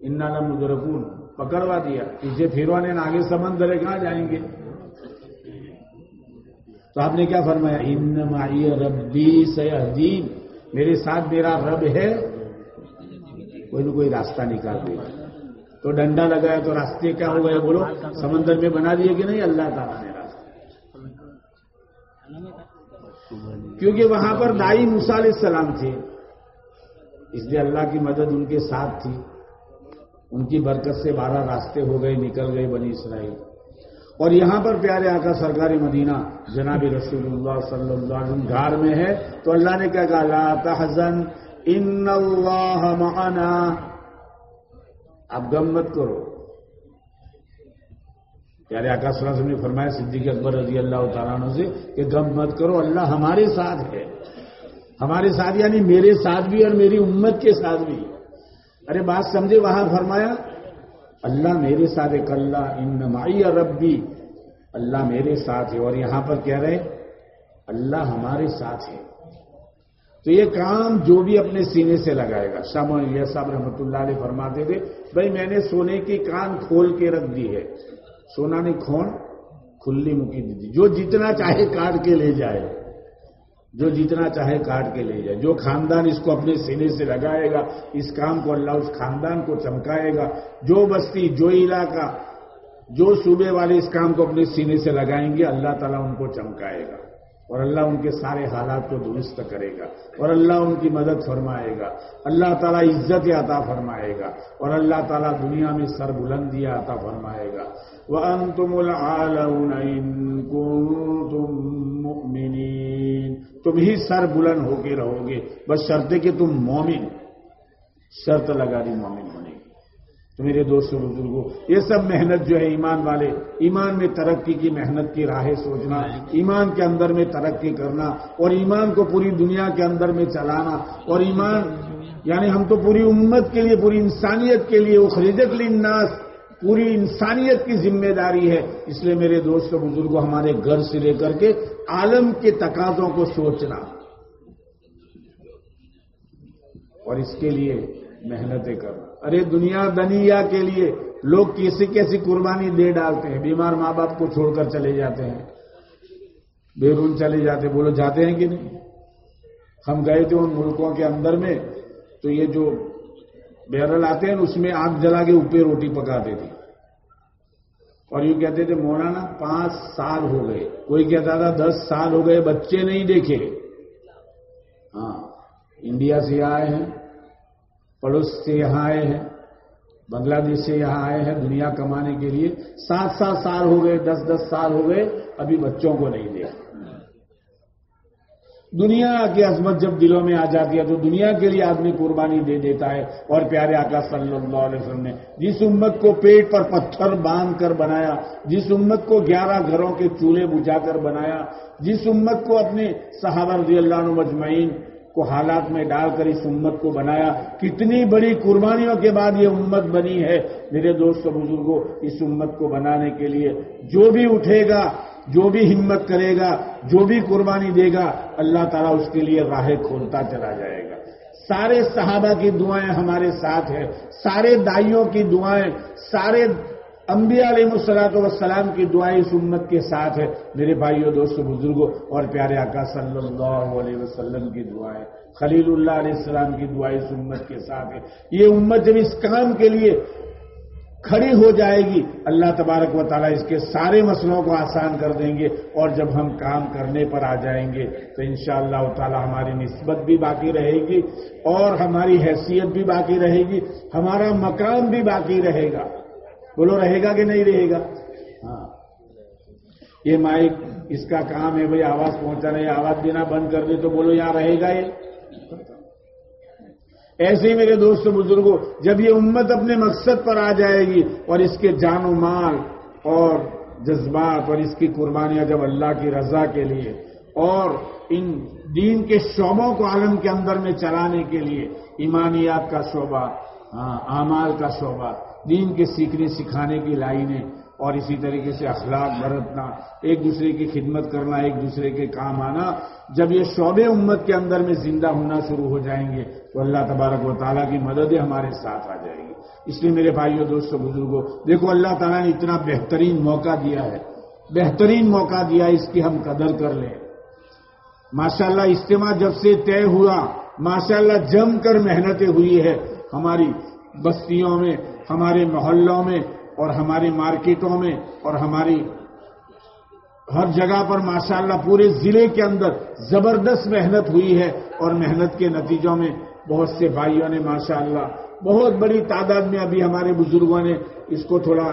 انا مدرکون پکڑوا دیا۔ پیچھے پھروانے آگے سمندر کہاں جائیں گے؟ تو آپ نے کیا فرمایا؟ ان ربی سیدین میرے ساتھ میرا رب ہے، کوئی نہ کوئی راستہ نکال دے گا۔ تو ڈنڈا لگایا تو راستے کیا ہو گئے؟ بولو، سمندر میں بنا دیے کہ نہیں؟ اللہ تعالیٰ نے راستہ کیونکہ وہاں پر دائی علیہ السلام تھے۔ اس لیے اللہ کی مدد ان کے ساتھ تھی۔ ان کی برکت سے بارہ راستے ہو گئے، نکل گئے بنی اسرائیل۔ اور یہاں پر پیارے آقا سرکاری مدینہ جناب رسول اللہ صلی اللہ علیہ وسلم گھر میں ہے، تو اللہ نے کیا کہا، لا تحزن، ان اللہ معنا۔ اب غم مت کرو۔ پیارے آقا صلی اللہ علیہ وسلم نے فرمایا، صدیق اکبر رضی اللہ تعالیٰ عنہ سے کہ غم مت کرو، اللہ ہمارے ساتھ ہے۔ ہمارے ساتھ یعنی میرے ساتھ بھی اور میری امت کے ساتھ بھی۔ ارے بات سمجھے، وہاں فرمایا اللہ میرے ساتھ ایک اللہ، ان نمائی ربی، اللہ میرے ساتھ ہے۔ اور یہاں پر کہہ رہے اللہ ہمارے ساتھ ہے۔ تو یہ کام جو بھی اپنے سینے سے لگائے گا۔ شام یہ صاحب رحمۃ اللہ علیہ فرماتے تھے، بھائی میں نے سونے کی کان کھول کے رکھ دی ہے۔ سونا نے کھون کھلی مکی دی جو جتنا چاہے کاٹ کے لے جائے۔ جو جتنا چاہے کاٹ کے لے جائے۔ جو خاندان اس کو اپنے سینے سے لگائے گا، اس کام کو اللہ اس خاندان کو چمکائے گا۔ جو بستی، جو علاقہ، جو صوبے والے اس کام کو اپنے سینے سے لگائیں گے، اللہ تعالیٰ ان کو چمکائے گا۔ اور اللہ ان کے سارے حالات کو درست کرے گا۔ اور اللہ ان کی مدد فرمائے گا۔ اللہ تعالیٰ عزت عطا فرمائے گا۔ اور اللہ تعالیٰ دنیا میں سر بلندی عطا فرمائے گا۔ وَأَنْتُمُ الْعَالَوْنَ إِن كُنتُم مُؤْمِنِينَ۔ تم ہی سر بلند ہو کے رہو گے۔ بس شرط کہ تم مومن شرط لگا دی مومن ہونے کی۔ تو میرے دوستوں بزرگوں یہ سب محنت جو ہے، ایمان والے، ایمان میں ترقی کی محنت کی راہیں سوچنا، ایمان کے اندر میں ترقی کرنا، اور ایمان کو پوری دنیا کے اندر میں چلانا، اور ایمان یعنی ہم تو پوری امت کے لیے، پوری انسانیت کے لیے وہ خریدت لناس پوری انسانیت کی ذمہ داری ہے۔ اس لیے میرے دوست بزرگوں ہمارے گھر سے لے کر کے عالم کے تقاضوں کو سوچنا۔ اور اس کے لیے محنتیں کرنا۔ ارے، دنیا دنیا کے لیے لوگ کیسی کیسی قربانی دے ڈالتے ہیں۔ بیمار ماں باپ کو چھوڑ کر چلے جاتے ہیں۔ بیرون چلے جاتے بولو، جاتے ہیں کہ نہیں؟ ہم گئے تھے ان ملکوں کے اندر میں، تو یہ جو بیرل آتے ہیں اس میں آگ جلا کے اوپر روٹی پکاتے تھے اور یوں کہتے تھے، مولانا، پانچ سال ہو گئے۔ کوئی کہتا تھا، دس سال ہو گئے، بچے نہیں دیکھے۔ ہاں انڈیا سے آئے ہیں، پڑوس سے یہاں آئے ہیں، بنگلہ دیش سے یہاں آئے ہیں، دنیا کمانے کے لیے سات سات سال ہو گئے، دس دس سال ہو گئے، ابھی بچوں کو نہیں دیا دنیا کی عظمت جب دلوں میں آ جاتی ہے تو دنیا کے لیے آدمی قربانی دے دیتا ہے اور پیارے آقا صلی اللہ علیہ وسلم نے جس امت کو پیٹ پر پتھر باندھ کر بنایا، جس امت کو گیارہ گھروں کے چولہے بجھا کر بنایا، جس امت کو اپنے صحابہ رضی اللہ عنہ مجمعین کو حالات میں ڈال کر اس امت کو بنایا، کتنی بڑی قربانیوں کے بعد یہ امت بنی ہے۔ میرے دوست بزرگوں اس امت کو بنانے کے لیے جو بھی اٹھے گا جو بھی ہمت کرے گا، جو بھی قربانی دے گا، اللہ تعالیٰ اس کے لیے راہ کھولتا چلا جائے گا۔ سارے صحابہ کی دعائیں ہمارے ساتھ ہیں، سارے دائیوں کی دعائیں، سارے انبیاء علیہ السلاط وسلام کی دعائیں اس امت کے ساتھ ہے میرے بھائیوں دوستوں بزرگوں اور پیارے آقا صلی اللہ علیہ وسلم کی دعائیں، خلیل اللہ علیہ السلام کی دعائیں اس امت کے ساتھ ہے یہ امت جب اس کام کے لیے کھڑی ہو جائے گی، اللہ تبارک و تعالیٰ اس کے سارے مسئلوں کو آسان کر دیں گے اور جب ہم کام کرنے پر آ جائیں گے تو انشاءاللہ اللہ تعالیٰ ہماری نسبت بھی باقی رہے گی اور ہماری حیثیت بھی باقی رہے گی، ہمارا مقام بھی باقی رہے گا۔ بولو رہے گا کہ نہیں رہے گا؟ ہاں۔ یہ مائک اس کا کام ہے، بھائی آواز پہنچانا ہے آواز دینا بند کر دے تو بولو یہاں رہے گا یہ۔ ایسے ہی میرے دوست بزرگوں، جب یہ امت اپنے مقصد پر آ جائے گی اور اس کے جان و مال اور جذبات اور اس کی قربانیاں جب اللہ کی رضا کے لیے اور ان دین کے شعبوں کو عالم کے اندر میں چلانے کے لیے ایمانیات کا شعبہ ہاں، اعمال کا شعبہ، دین کے سیکھنے، سکھانے کی لائنیں اور اسی طریقے سے اخلاق برتنا، ایک دوسرے کی خدمت کرنا، ایک دوسرے کے کام آنا، جب یہ شعبے امت کے اندر میں زندہ ہونا شروع ہو جائیں گے تو اللہ تبارک و تعالیٰ کی مدد ہمارے ساتھ آ جائے گی۔ اس لیے میرے بھائیوں دوستوں بزرگوں دیکھو، اللہ تعالیٰ نے اتنا بہترین موقع دیا ہے۔ بہترین موقع دیا اس کی ہم قدر کر لیں۔ ماشاءاللہ، اجتماع جب سے طے ہوا، ماشاءاللہ، جم کر محنتیں ہوئی ہے۔ ہماری بستیوں میں، ہمارے محلوں میں، اور ہماری مارکیٹوں میں، اور ہماری ہر جگہ پر ماشاءاللہ پورے ضلع کے اندر زبردست محنت ہوئی ہے۔ اور محنت کے نتیجوں میں بہت سے بھائیوں نے، ماشاءاللہ، بہت بڑی تعداد میں ابھی ہمارے بزرگوں نے اس کو تھوڑا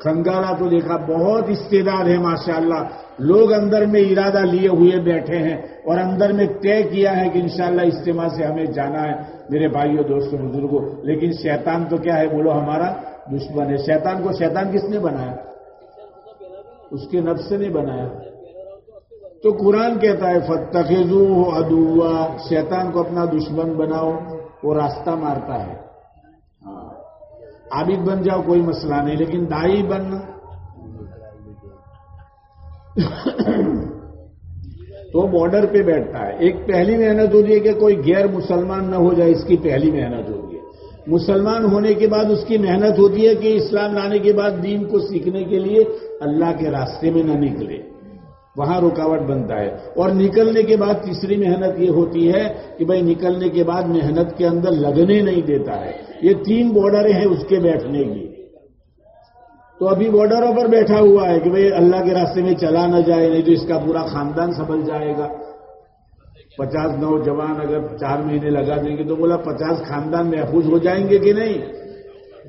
کھنگالا تو دیکھا، بہت استعداد ہے، ماشاءاللہ۔ لوگ اندر میں ارادہ لیے ہوئے بیٹھے ہیں اور اندر میں طے کیا ہے کہ انشاءاللہ اجتماع سے ہمیں جانا ہے۔ میرے بھائیوں دوستوں بزرگوں لیکن شیطان تو کیا ہے؟ بولو، ہمارا دشمن ہے۔ شیطان کو شیطان کس نے بنایا؟ اس کے نفس سے بنایا۔ تو قرآن کہتا ہے فتخذو ادوا شیطان کو اپنا دشمن بناؤ، وہ راستہ مارتا ہے۔ عابد بن جاؤ، کوئی مسئلہ نہیں، لیکن دائی بننا۔ تو بارڈر پہ بیٹھتا ہے۔ ایک پہلی محنت ہوتی ہے کہ کوئی غیر مسلمان نہ ہو جائے، اس کی پہلی محنت ہوتی ہے۔ مسلمان ہونے کے بعد اس کی محنت ہوتی ہے کہ اسلام لانے کے بعد دین کو سیکھنے کے لیے اللہ کے راستے میں نہ نکلے۔ وہاں رکاوٹ بنتا ہے۔ اور نکلنے کے بعد تیسری محنت یہ ہوتی ہے کہ بھائی نکلنے کے بعد محنت کے اندر لگنے نہیں دیتا ہے۔ یہ تین بارڈریں ہیں اس کے بیٹھنے کی۔ تو ابھی بارڈروں پر بیٹھا ہوا ہے کہ بھائی اللہ کے راستے میں چلا نہ جائے، نہیں تو اس کا پورا خاندان سنبھل جائے گا۔ پچاس نوجوان اگر چار مہینے لگا دیں گے تو بولا پچاس خاندان محفوظ ہو جائیں گے کہ نہیں؟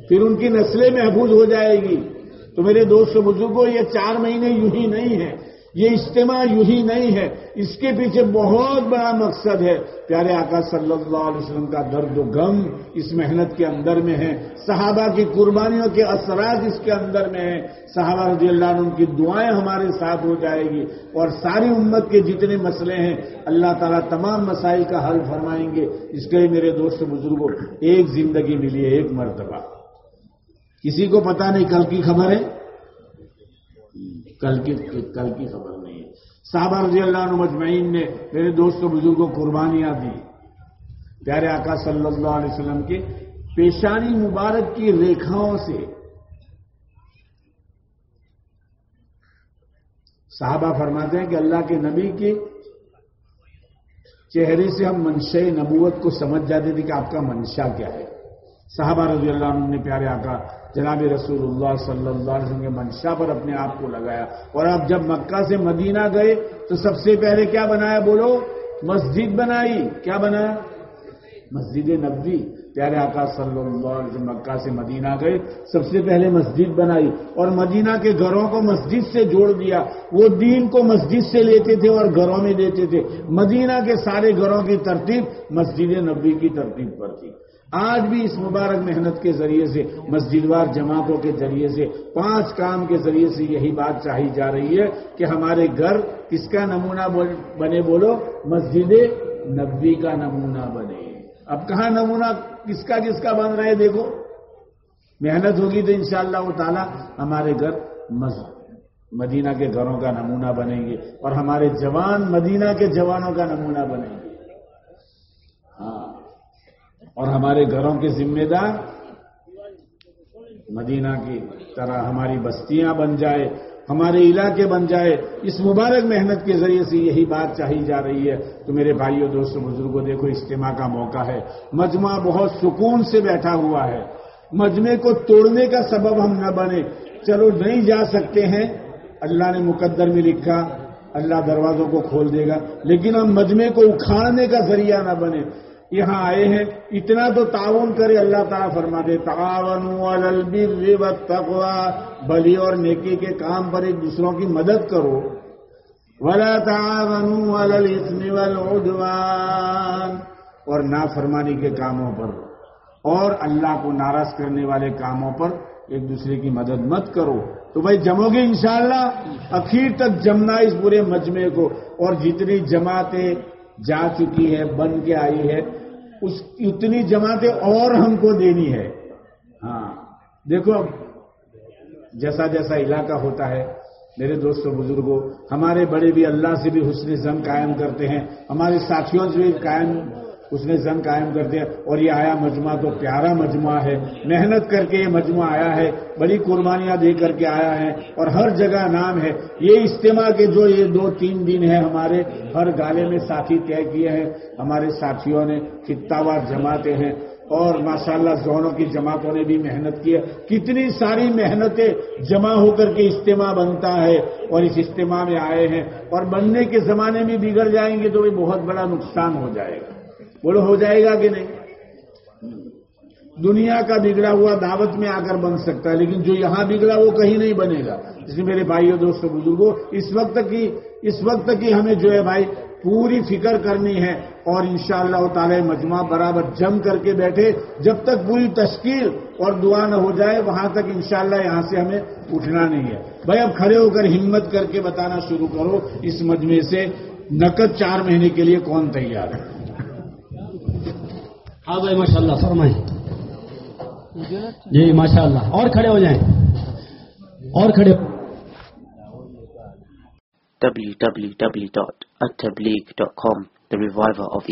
پھر ان کی نسلیں محفوظ ہو جائے گی۔ تو میرے دوست بزرگوں یہ چار مہینے یوں ہی نہیں ہے یہ اجتماع یوں ہی نہیں ہے۔ اس کے پیچھے بہت بڑا مقصد ہے۔ پیارے آقا صلی اللہ علیہ وسلم کا درد و غم اس محنت کے اندر میں ہے۔ صحابہ کی قربانیوں کے اثرات اس کے اندر میں ہیں۔ صحابہ رضی اللہ عنہ کی دعائیں ہمارے ساتھ ہو جائے گی۔ اور ساری امت کے جتنے مسئلے ہیں، اللہ تعالیٰ تمام مسائل کا حل فرمائیں گے۔ اس کے لیے میرے دوست بزرگوں، ایک زندگی ملی ہے ایک مرتبہ۔ کسی کو پتا نہیں کل کی خبر ہے؟ کل کی کل کی خبر نہیں ہے۔ صحابہ رضی اللہ عنہ مجمعین نے میرے دوست بزرگوں قربانیاں دی۔ پیارے آقا صلی اللہ علیہ وسلم کے پیشانی مبارک کی ریکھاؤں سے۔ صحابہ فرماتے ہیں کہ اللہ کے نبی کے چہرے سے ہم منشا نبوت کو سمجھ جاتے تھے کہ آپ کا منشا کیا ہے۔ صحابہ رضی اللہ عنہ نے پیارے آقا، جناب رسول اللہ صلی اللہ علیہ وسلم کے منشا پر اپنے آپ کو لگایا۔ اور اب جب مکہ سے مدینہ گئے تو سب سے پہلے کیا بنایا بولو؟ مسجد بنائی۔ کیا بنایا؟ مسجد نبوی۔ پیارے آقا صلی اللہ علیہ وسلم مکہ سے مدینہ گئے، سب سے پہلے مسجد بنائی۔ اور مدینہ کے گھروں کو مسجد سے جوڑ دیا۔ وہ دین کو مسجد سے لیتے تھے اور گھروں میں دیتے تھے۔ مدینہ کے سارے گھروں کی ترتیب مسجد نبوی کی ترتیب پر تھی۔ آج بھی اس مبارک محنت کے ذریعے سے مسجد وار جماعتوں کے ذریعے سے، پانچ کام کے ذریعے سے یہی بات چاہی جا رہی ہے کہ ہمارے گھر کس کا نمونہ بنے بولو؟ مسجد نبوی کا نمونہ بنے۔ اب کہاں نمونہ کس کا کس کا بن رہا ہے دیکھو۔ محنت ہوگی تو انشاءاللہ شاء اللہ تعالی ہمارے گھر مسجد مدینہ کے گھروں کا نمونہ بنیں گے اور ہمارے جوان مدینہ کے جوانوں کا نمونہ بنیں گے۔ اور ہمارے گھروں کے ذمہ دار مدینہ کی طرح ہماری بستیاں بن جائے، ہمارے علاقے بن جائے۔ اس مبارک محنت کے ذریعے سے یہی بات چاہی جا رہی ہے۔ تو میرے بھائیوں دوستوں بزرگوں دیکھو، اجتماع کا موقع ہے۔ مجمع بہت سکون سے بیٹھا ہوا ہے۔ مجمع کو توڑنے کا سبب ہم نہ بنے۔ چلو، نہیں جا سکتے ہیں۔ اللہ نے مقدر میں لکھا، اللہ دروازوں کو کھول دے گا۔ لیکن ہم مجمع کو اکھاڑنے کا ذریعہ نہ بنے۔ یہاں آئے ہیں، اتنا تو تعاون کرے اللہ تعالیٰ فرما دے تعاون والتقوى بلی اور نیکی کے کام پر ایک دوسروں کی مدد کرو۔ ولا تعاونوا على الاثم والعدوان۔ اور نافرمانی کے کاموں پر۔ اور اللہ کو ناراض کرنے والے کاموں پر ایک دوسرے کی مدد مت کرو۔ تو بھائی جمو گے انشاءاللہ؟ اخیر تک جمنا اس پورے مجمے کو۔ اور جتنی جماعتیں جا چکی ہے، بن کے آئی ہے۔ اس اتنی جماعتیں اور ہم کو دینی ہے۔ ہاں۔ دیکھو، جیسا جیسا علاقہ ہوتا ہے، میرے دوستوں بزرگوں ہمارے بڑے بھی اللہ سے بھی حسن زن قائم کرتے ہیں۔ ہمارے ساتھیوں سے بھی قائم اس نے زن قائم کر دیا اور یہ آیا مجموعہ تو پیارا مجموعہ ہے۔ محنت کر کے یہ مجموعہ آیا ہے۔ بڑی قربانیاں دے کر کے آیا ہے اور ہر جگہ نام ہے۔ یہ اجتماع کے جو یہ دو تین دن ہے ہمارے، ہر گالے میں ساتھی طے کیے ہیں۔ ہمارے ساتھیوں نے خطہ وار جماعتیں ہیں اور ماشاءاللہ زونوں کی جماعتوں نے بھی محنت کی ہے۔ کتنی ساری محنتیں جمع ہو کر کے اجتماع بنتا ہے اور اس اجتماع میں آئے ہیں۔ اور بننے کے زمانے میں بگڑ جائیں گے تو بھی بہت بڑا نقصان ہو جائے گا۔ بولو ہو جائے گا کہ نہیں؟ دنیا کا بگڑا ہوا دعوت میں آ کر بن سکتا ہے، لیکن جو یہاں بگڑا وہ کہیں نہیں بنے گا۔ اس لیے میرے بھائیوں دوستوں بزرگوں، اس وقت کی، اس وقت کی ہمیں جو ہے بھائی پوری فکر کرنی ہے اور انشاءاللہ شاء تعالی مجموعہ برابر جم کر کے بیٹھے۔ جب تک پوری تشکیل اور دعا نہ ہو جائے، وہاں تک انشاءاللہ یہاں سے ہمیں اٹھنا نہیں ہے۔ بھائی، اب کھڑے ہو کر ہمت کر کے بتانا شروع کرو۔ اس مجمے سے نقد چار مہینے کے لیے کون تیار ہے؟ ہاں بھائی ماشاء اللہ فرمائیں۔ جی ماشاء اللہ اور کھڑے ہو جائیں۔ اور کھڑے۔ www.attableek.com The Reviver of